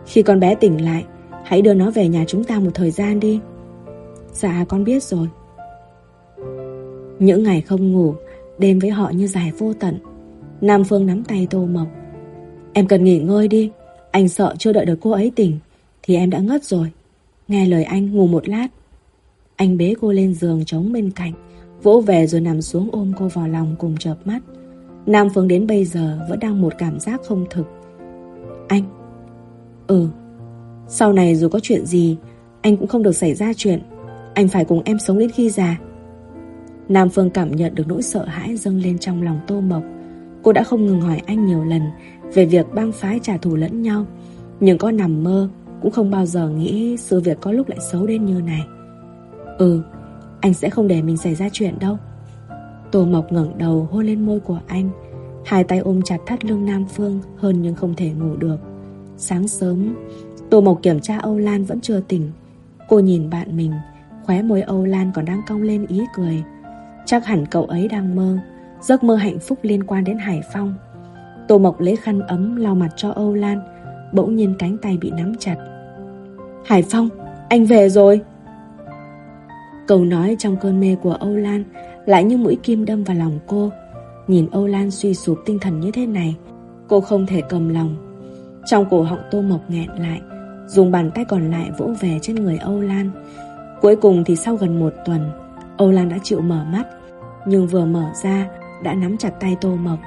Khi con bé tỉnh lại Hãy đưa nó về nhà chúng ta một thời gian đi. Dạ con biết rồi. Những ngày không ngủ, Đêm với họ như dài vô tận. Nam Phương nắm tay Tô Mộc. Em cần nghỉ ngơi đi. Anh sợ chưa đợi được cô ấy tỉnh, Thì em đã ngất rồi. Nghe lời anh, ngủ một lát. Anh bế cô lên giường trống bên cạnh, Vỗ về rồi nằm xuống ôm cô vào lòng cùng chợp mắt. Nam Phương đến bây giờ Vẫn đang một cảm giác không thực. Anh Ừ sau này dù có chuyện gì, Anh cũng không được xảy ra chuyện. Anh phải cùng em sống đến khi già. Nam Phương cảm nhận được nỗi sợ hãi dâng lên trong lòng Tô Mộc. Cô đã không ngừng hỏi anh nhiều lần Về việc băng phái trả thù lẫn nhau, Nhưng có nằm mơ Cũng không bao giờ nghĩ sự việc có lúc lại xấu đến như này. Ừ Anh sẽ không để mình xảy ra chuyện đâu. Tô Mộc ngẩng đầu hôn lên môi của anh, Hai tay ôm chặt thắt lưng Nam Phương Hơn nhưng không thể ngủ được. Sáng sớm Tô Mộc kiểm tra Âu Lan vẫn chưa tỉnh. Cô nhìn bạn mình Khóe môi Âu Lan còn đang cong lên ý cười. Chắc hẳn cậu ấy đang mơ Giấc mơ hạnh phúc liên quan đến Hải Phong. Tô Mộc lấy khăn ấm lau mặt cho Âu Lan Bỗng nhiên cánh tay bị nắm chặt. Hải Phong, anh về rồi. Câu nói trong cơn mê của Âu Lan Lại như mũi kim đâm vào lòng cô. Nhìn Âu Lan suy sụp tinh thần như thế này Cô không thể cầm lòng. Trong cổ họng Tô Mộc nghẹn lại Dùng bàn tay còn lại vỗ về trên người Âu Lan. Cuối cùng thì sau gần một tuần, Âu Lan đã chịu mở mắt, Nhưng vừa mở ra Đã nắm chặt tay Tô Mộc.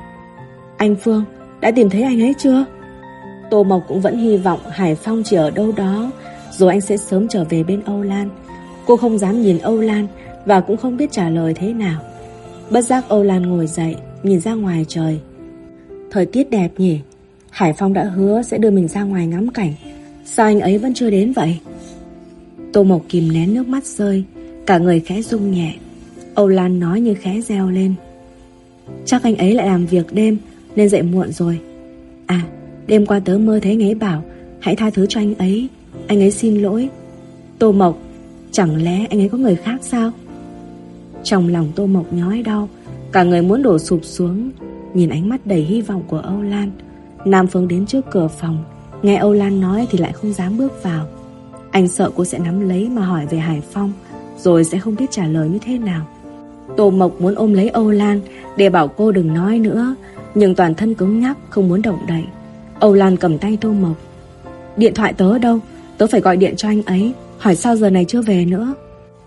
Anh Phương, đã tìm thấy anh ấy chưa? Tô Mộc cũng vẫn hy vọng Hải Phong chỉ ở đâu đó, Rồi anh sẽ sớm trở về bên Âu Lan. Cô không dám nhìn Âu Lan Và cũng không biết trả lời thế nào. Bất giác Âu Lan ngồi dậy, Nhìn ra ngoài trời. Thời tiết đẹp nhỉ? Hải Phong đã hứa sẽ đưa mình ra ngoài ngắm cảnh. Sao anh ấy vẫn chưa đến vậy? Tô Mộc kìm nén nước mắt rơi, Cả người khẽ rung nhẹ. Âu Lan nói như khẽ reo lên. Chắc anh ấy lại làm việc đêm, Nên dậy muộn rồi. À đêm qua tớ mơ thấy anh ấy bảo, Hãy tha thứ cho anh ấy. Anh ấy xin lỗi. Tô Mộc, Chẳng lẽ anh ấy có người khác sao? Trong lòng Tô Mộc nhói đau, Cả người muốn đổ sụp xuống. Nhìn ánh mắt đầy hy vọng của Âu Lan, Nam Phương đến trước cửa phòng Nghe Âu Lan nói thì lại không dám bước vào. Anh sợ cô sẽ nắm lấy mà hỏi về Hải Phong, Rồi sẽ không biết trả lời như thế nào. Tô Mộc muốn ôm lấy Âu Lan Để bảo cô đừng nói nữa, Nhưng toàn thân cứng nhắc, không muốn động đậy. Âu Lan cầm tay Tô Mộc. Điện thoại tớ đâu? Tớ phải gọi điện cho anh ấy, Hỏi sao giờ này chưa về nữa?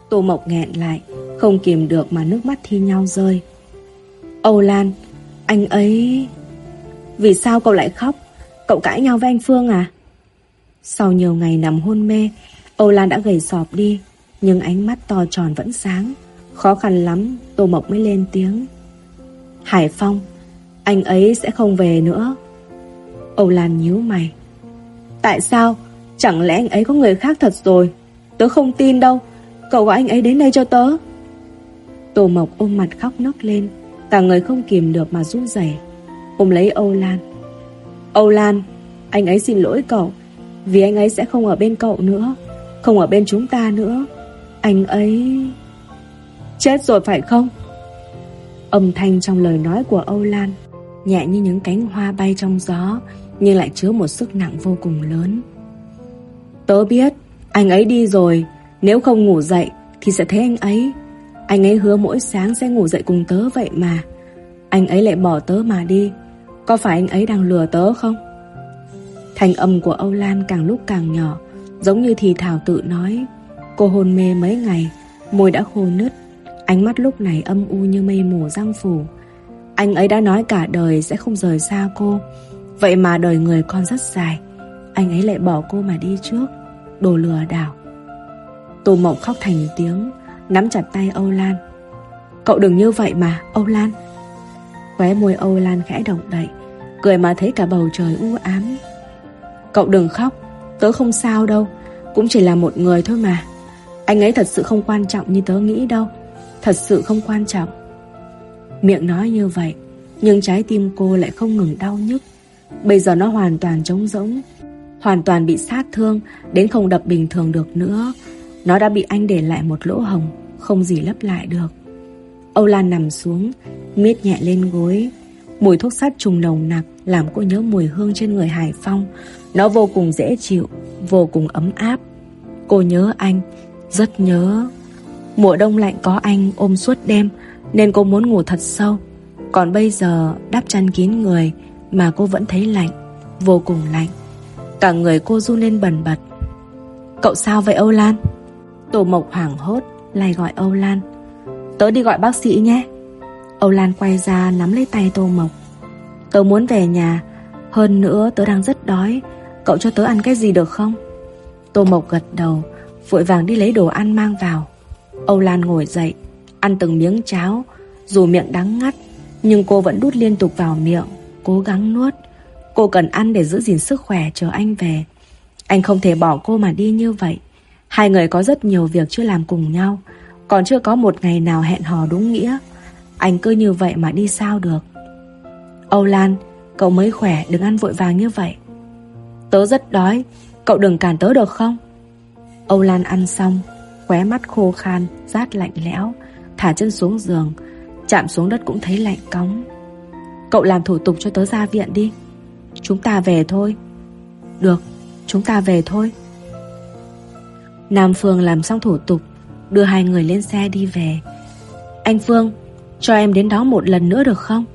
Tô Mộc nghẹn lại, Không kìm được mà nước mắt thi nhau rơi. Âu Lan, Anh ấy Vì sao cậu lại khóc? Cậu cãi nhau với anh Phương à? Sau nhiều ngày nằm hôn mê, Âu Lan đã gầy sọp đi, Nhưng ánh mắt to tròn vẫn sáng. Khó khăn lắm, Tô Mộc mới lên tiếng. Hải Phong, Anh ấy sẽ không về nữa. Âu Lan nhíu mày. Tại sao? Chẳng lẽ anh ấy có người khác thật rồi? Tớ không tin đâu. Cậu gọi anh ấy đến đây cho tớ. Tô Mộc ôm mặt khóc nấc lên, Cả người không kìm được mà run rẩy. Ôm lấy Âu Lan. Âu Lan, Anh ấy xin lỗi cậu, Vì anh ấy sẽ không ở bên cậu nữa, Không ở bên chúng ta nữa. Anh ấy Chết rồi phải không? Âm thanh trong lời nói của Âu Lan Nhẹ như những cánh hoa bay trong gió, Nhưng lại chứa một sức nặng vô cùng lớn. Tớ biết, Anh ấy đi rồi, Nếu không ngủ dậy Thì sẽ thấy anh ấy. Anh ấy hứa mỗi sáng sẽ ngủ dậy cùng tớ vậy mà. Anh ấy lại bỏ tớ mà đi. Có phải anh ấy đang lừa tớ không? Thành âm của Âu Lan càng lúc càng nhỏ, Giống như thì Thảo tự nói, Cô hôn mê mấy ngày, Môi đã khô nứt. Ánh mắt lúc này âm u như mây mù răng phủ. Anh ấy đã nói cả đời sẽ không rời xa cô, Vậy mà đời người con rất dài, Anh ấy lại bỏ cô mà đi trước, Đồ lừa đảo. Tô Mộng khóc thành tiếng, Nắm chặt tay Âu Lan. Cậu đừng như vậy mà, Âu Lan Khóe môi Âu Lan khẽ động đậy, Cười mà thấy cả bầu trời u ám. Cậu đừng khóc, Tớ không sao đâu, Cũng chỉ là một người thôi mà. Anh ấy thật sự không quan trọng như tớ nghĩ đâu, Thật sự không quan trọng. Miệng nói như vậy, Nhưng trái tim cô lại không ngừng đau nhức. Bây giờ nó hoàn toàn trống rỗng, Hoàn toàn bị sát thương, Đến không đập bình thường được nữa. Nó đã bị anh để lại một lỗ hồng, Không gì lấp lại được. Âu Lan nằm xuống, Miết nhẹ lên gối. Mùi thuốc sát trùng nồng nặc Làm cô nhớ mùi hương trên người Hải Phong. Nó vô cùng dễ chịu, Vô cùng ấm áp. Cô nhớ anh, Rất nhớ. Mùa đông lạnh có anh ôm suốt đêm, Nên cô muốn ngủ thật sâu. Còn bây giờ, đắp chăn kín người Mà cô vẫn thấy lạnh, Vô cùng lạnh. Cả người cô run lên bần bật. Cậu sao vậy, Âu Lan? Tổ Mộc hoảng hốt Lại gọi Âu Lan. Tớ đi gọi bác sĩ nhé. Âu Lan quay ra nắm lấy tay Tô Mộc. Tớ muốn về nhà. Hơn nữa tớ đang rất đói. Cậu cho tớ ăn cái gì được không? Tô Mộc gật đầu, Vội vàng đi lấy đồ ăn mang vào. Âu Lan ngồi dậy, Ăn từng miếng cháo. Dù miệng đắng ngắt, Nhưng cô vẫn đút liên tục vào miệng, Cố gắng nuốt. Cô cần ăn để giữ gìn sức khỏe chờ anh về. Anh không thể bỏ cô mà đi như vậy. Hai người có rất nhiều việc chưa làm cùng nhau. Còn chưa có một ngày nào hẹn hò đúng nghĩa. Anh cứ như vậy mà đi sao được? Âu Lan, Cậu mới khỏe, đừng ăn vội vàng như vậy. Tớ rất đói, Cậu đừng cản tớ được không? Âu Lan ăn xong, Khóe mắt khô khan, Rát lạnh lẽo, Thả chân xuống giường, Chạm xuống đất cũng thấy lạnh cóng. Cậu làm thủ tục cho tớ ra viện đi. Chúng ta về thôi. Được, Chúng ta về thôi. Nam Phương làm xong thủ tục Đưa hai người lên xe đi về. Anh Phương, Cho em đến đó một lần nữa được không?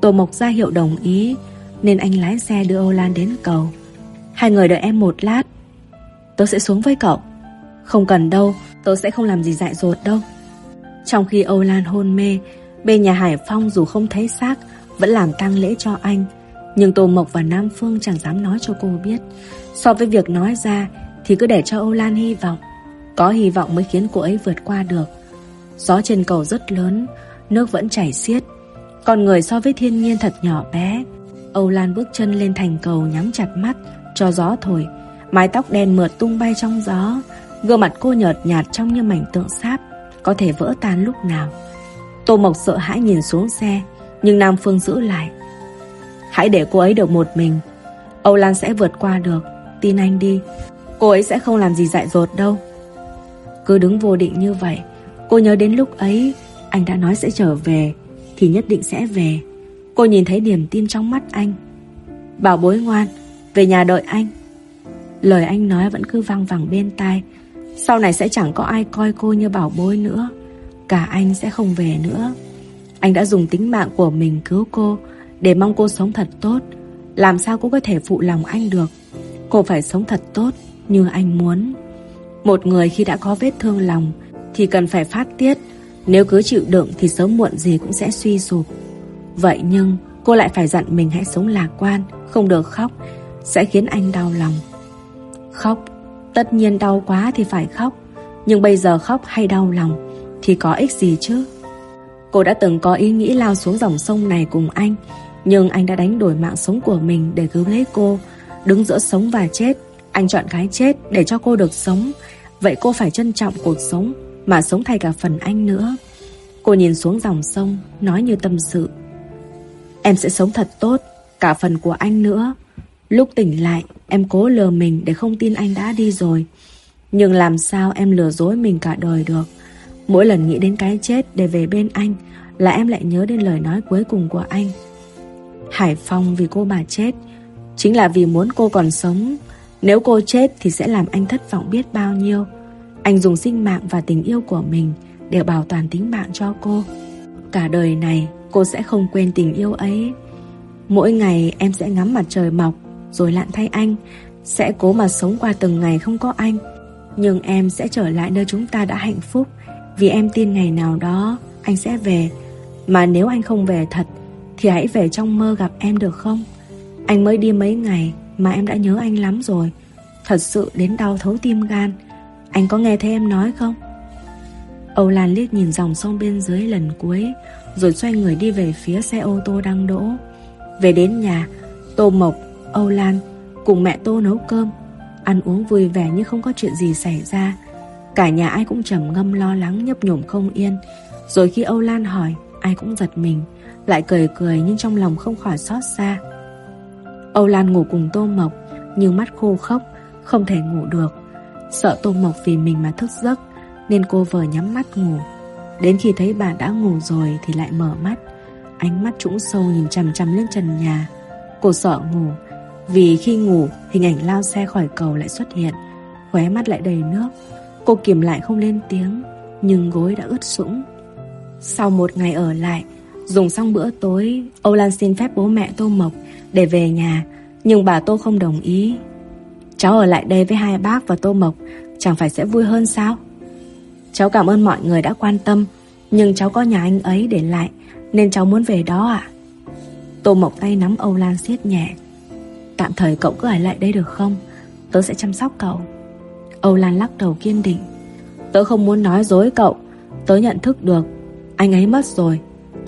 Tổ Mộc ra hiệu đồng ý, Nên anh lái xe đưa Âu Lan đến cầu. Hai người đợi em một lát. Tớ sẽ xuống với cậu. Không cần đâu Tớ sẽ không làm gì dại dột đâu. Trong khi Âu Lan hôn mê, Bên nhà Hải Phong dù không thấy xác, Vẫn làm tang lễ cho anh. Nhưng Tô Mộc và Nam Phương chẳng dám nói cho cô biết. So với việc nói ra, Thì cứ để cho Âu Lan hy vọng. Có hy vọng mới khiến cô ấy vượt qua được. Gió trên cầu rất lớn, Nước vẫn chảy xiết. Con người so với thiên nhiên thật nhỏ bé. Âu Lan bước chân lên thành cầu nhắm chặt mắt, Cho gió thổi. Mái tóc đen mượt tung bay trong gió. Gương mặt cô nhợt nhạt trong như mảnh tượng sáp, Có thể vỡ tan lúc nào. Tô Mộc sợ hãi nhìn xuống xe, Nhưng Nam Phương giữ lại. Hãy để cô ấy được một mình. Âu Lan sẽ vượt qua được. Tin anh đi. Cô ấy sẽ không làm gì dại dột đâu. Cứ đứng vô định như vậy. Cô nhớ đến lúc ấy, Anh đã nói sẽ trở về, Thì nhất định sẽ về. Cô nhìn thấy niềm tin trong mắt anh. Bảo bối ngoan, Về nhà đợi anh. Lời anh nói vẫn cứ vang vẳng bên tai. Sau này sẽ chẳng có ai coi cô như bảo bối nữa. Cả anh sẽ không về nữa. Anh đã dùng tính mạng của mình cứu cô, Để mong cô sống thật tốt. Làm sao cô có thể phụ lòng anh được? Cô phải sống thật tốt Như anh muốn. Một người khi đã có vết thương lòng Thì cần phải phát tiết. Nếu cứ chịu đựng thì sớm muộn gì cũng sẽ suy sụp. Vậy nhưng cô lại phải dặn mình hãy sống lạc quan, Không được khóc, Sẽ khiến anh đau lòng. Khóc, Tất nhiên đau quá thì phải khóc, Nhưng bây giờ khóc hay đau lòng Thì có ích gì chứ? Cô đã từng có ý nghĩ lao xuống dòng sông này cùng anh, Nhưng anh đã đánh đổi mạng sống của mình Để cứu lấy cô, Đứng giữa sống và chết. Anh chọn cái chết để cho cô được sống. Vậy cô phải trân trọng cuộc sống Mà sống thay cả phần anh nữa. Cô nhìn xuống dòng sông, Nói như tâm sự. Em sẽ sống thật tốt, Cả phần của anh nữa. Lúc tỉnh lại, Em cố lừa mình để không tin anh đã đi rồi. Nhưng làm sao em lừa dối mình cả đời được? Mỗi lần nghĩ đến cái chết để về bên anh Là em lại nhớ đến lời nói cuối cùng của anh. Hải Phong vì cô mà chết Chính là vì muốn cô còn sống. Nếu cô chết thì sẽ làm anh thất vọng biết bao nhiêu. Anh dùng sinh mạng và tình yêu của mình Để bảo toàn tính mạng cho cô. Cả đời này, cô sẽ không quên tình yêu ấy. Mỗi ngày em sẽ ngắm mặt trời mọc, rồi lặn thay anh. Sẽ cố mà sống qua từng ngày không có anh. Nhưng em sẽ trở lại nơi chúng ta đã hạnh phúc. Vì em tin ngày nào đó, Anh sẽ về. Mà nếu anh không về thật, Thì hãy về trong mơ gặp em được không? Anh mới đi mấy ngày mà em đã nhớ anh lắm rồi. Thật sự đến đau thấu tim gan. Anh có nghe thấy em nói không? Âu Lan liếc nhìn dòng sông bên dưới lần cuối, Rồi xoay người đi về phía xe ô tô đang đỗ. Về đến nhà, Tô Mộc, Âu Lan cùng mẹ Tô nấu cơm, Ăn uống vui vẻ như không có chuyện gì xảy ra. Cả nhà ai cũng trầm ngâm lo lắng nhấp nhổm không yên. Rồi khi Âu Lan hỏi, Ai cũng giật mình, Lại cười cười nhưng trong lòng không khỏi xót xa. Âu Lan ngủ cùng Tô Mộc Nhưng mắt khô khóc, Không thể ngủ được. Sợ Tô Mộc vì mình mà thức giấc Nên cô vờ nhắm mắt ngủ. Đến khi thấy bà đã ngủ rồi Thì lại mở mắt. Ánh mắt trũng sâu nhìn chằm chằm lên trần nhà. Cô sợ ngủ Vì khi ngủ hình ảnh lao xe khỏi cầu lại xuất hiện. Khóe mắt lại đầy nước. Cô kiềm lại không lên tiếng Nhưng gối đã ướt sũng. Sau một ngày ở lại Dùng xong bữa tối, Âu Lan xin phép bố mẹ Tô Mộc Để về nhà, Nhưng bà Tô không đồng ý. Cháu ở lại đây với hai bác và Tô Mộc, Chẳng phải sẽ vui hơn sao? Cháu cảm ơn mọi người đã quan tâm, Nhưng cháu có nhà anh ấy để lại, Nên cháu muốn về đó ạ. Tô Mộc tay nắm Âu Lan siết nhẹ. Tạm thời cậu cứ ở lại đây được không? Tớ sẽ chăm sóc cậu. Âu Lan lắc đầu kiên định. Tớ không muốn nói dối cậu. Tớ nhận thức được, Anh ấy mất rồi.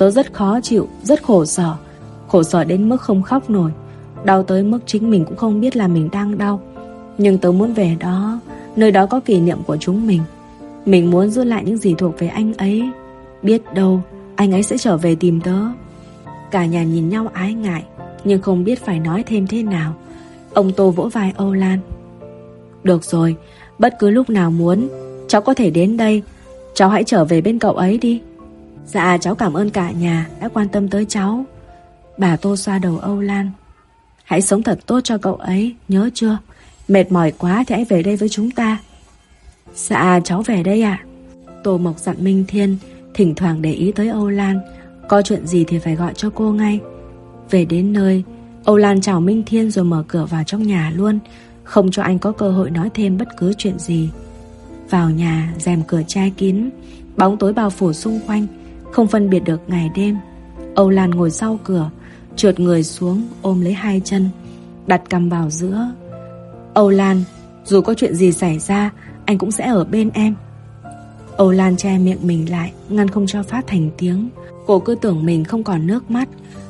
Tớ rất khó chịu, rất khổ sở. Khổ sở đến mức không khóc nổi. Đau tới mức chính mình cũng không biết là mình đang đau. Nhưng tớ muốn về đó Nơi đó có kỷ niệm của chúng mình. Mình muốn giữ lại những gì thuộc về anh ấy. Biết đâu Anh ấy sẽ trở về tìm tớ. Cả nhà nhìn nhau ái ngại Nhưng không biết phải nói thêm thế nào. Ông Tô vỗ vai Âu Lan. Được rồi Bất cứ lúc nào muốn Cháu có thể đến đây. Cháu hãy trở về bên cậu ấy đi. Dạ cháu cảm ơn cả nhà đã quan tâm tới cháu. Bà Tô xoa đầu Âu Lan. Hãy sống thật tốt cho cậu ấy, Nhớ chưa? Mệt mỏi quá thì hãy về đây với chúng ta. Dạ cháu về đây ạ. Tô Mộc dặn Minh Thiên Thỉnh thoảng để ý tới Âu Lan. Có chuyện gì thì phải gọi cho cô ngay. Về đến nơi, Âu Lan chào Minh Thiên rồi mở cửa vào trong nhà luôn. Không cho anh có cơ hội nói thêm bất cứ chuyện gì. Vào nhà, rèm cửa chai kín, Bóng tối bao phủ xung quanh. Không phân biệt được ngày đêm. Âu Lan ngồi sau cửa, Trượt người xuống ôm lấy hai chân, Đặt cầm vào giữa. Âu Lan, Dù có chuyện gì xảy ra, Anh cũng sẽ ở bên em. Âu Lan che miệng mình lại, Ngăn không cho phát thành tiếng. Cô cứ tưởng mình không còn nước mắt,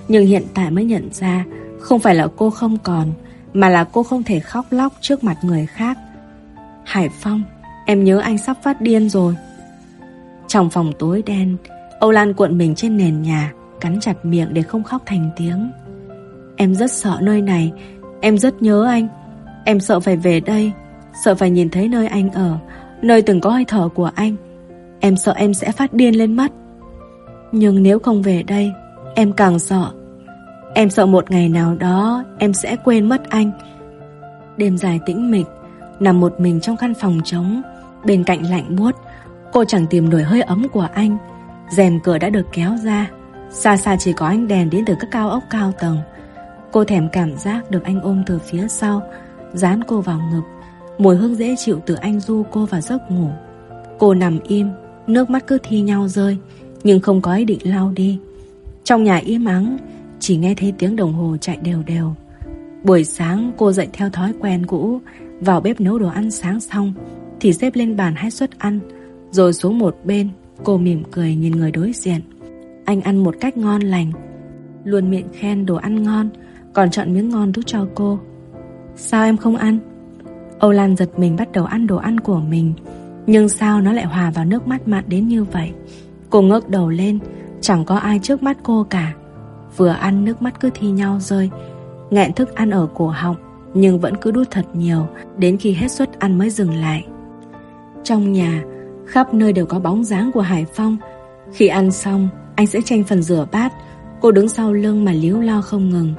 Nhưng hiện tại mới nhận ra Không phải là cô không còn, Mà là cô không thể khóc lóc trước mặt người khác. Hải Phong, Em nhớ anh sắp phát điên rồi. Trong phòng tối đen Âu Lan cuộn mình trên nền nhà, Cắn chặt miệng để không khóc thành tiếng. Em rất sợ nơi này. Em rất nhớ anh. Em sợ phải về đây. Sợ phải nhìn thấy nơi anh ở, Nơi từng có hơi thở của anh. Em sợ em sẽ phát điên lên mất Nhưng nếu không về đây, Em càng sợ. Em sợ một ngày nào đó Em sẽ quên mất anh. Đêm dài tĩnh mịch, Nằm một mình trong căn phòng trống, Bên cạnh lạnh buốt, Cô chẳng tìm nổi hơi ấm của anh rèm cửa đã được kéo ra. Xa xa chỉ có ánh đèn đến từ các cao ốc cao tầng. Cô thèm cảm giác được anh ôm từ phía sau, Dán cô vào ngực. Mùi hương dễ chịu từ anh du cô vào giấc ngủ. Cô nằm im, Nước mắt cứ thi nhau rơi, Nhưng không có ý định lau đi. Trong nhà im ắng, Chỉ nghe thấy tiếng đồng hồ chạy đều đều. Buổi sáng, cô dậy theo thói quen cũ, Vào bếp nấu đồ ăn sáng xong, Thì xếp lên bàn hai suất ăn, Rồi xuống một bên Cô mỉm cười nhìn người đối diện. Anh ăn một cách ngon lành, Luôn miệng khen đồ ăn ngon, Còn chọn miếng ngon đút cho cô. Sao em không ăn? Âu Lan giật mình bắt đầu ăn đồ ăn của mình, Nhưng sao nó lại hòa vào nước mắt mặn đến như vậy? Cô ngước đầu lên, Chẳng có ai trước mắt cô cả. Vừa ăn nước mắt cứ thi nhau rơi. Nghẹn thức ăn ở cổ họng, Nhưng vẫn cứ đút thật nhiều, Đến khi hết suất ăn mới dừng lại. Trong nhà Khắp nơi đều có bóng dáng của Hải Phong. Khi ăn xong, Anh sẽ tranh phần rửa bát. Cô đứng sau lưng mà líu lo không ngừng.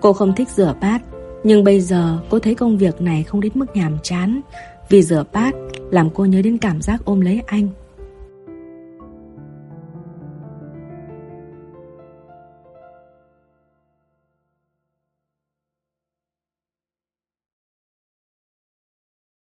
Cô không thích rửa bát, Nhưng bây giờ cô thấy công việc này không đến mức nhàm chán. Vì rửa bát Làm cô nhớ đến cảm giác ôm lấy anh.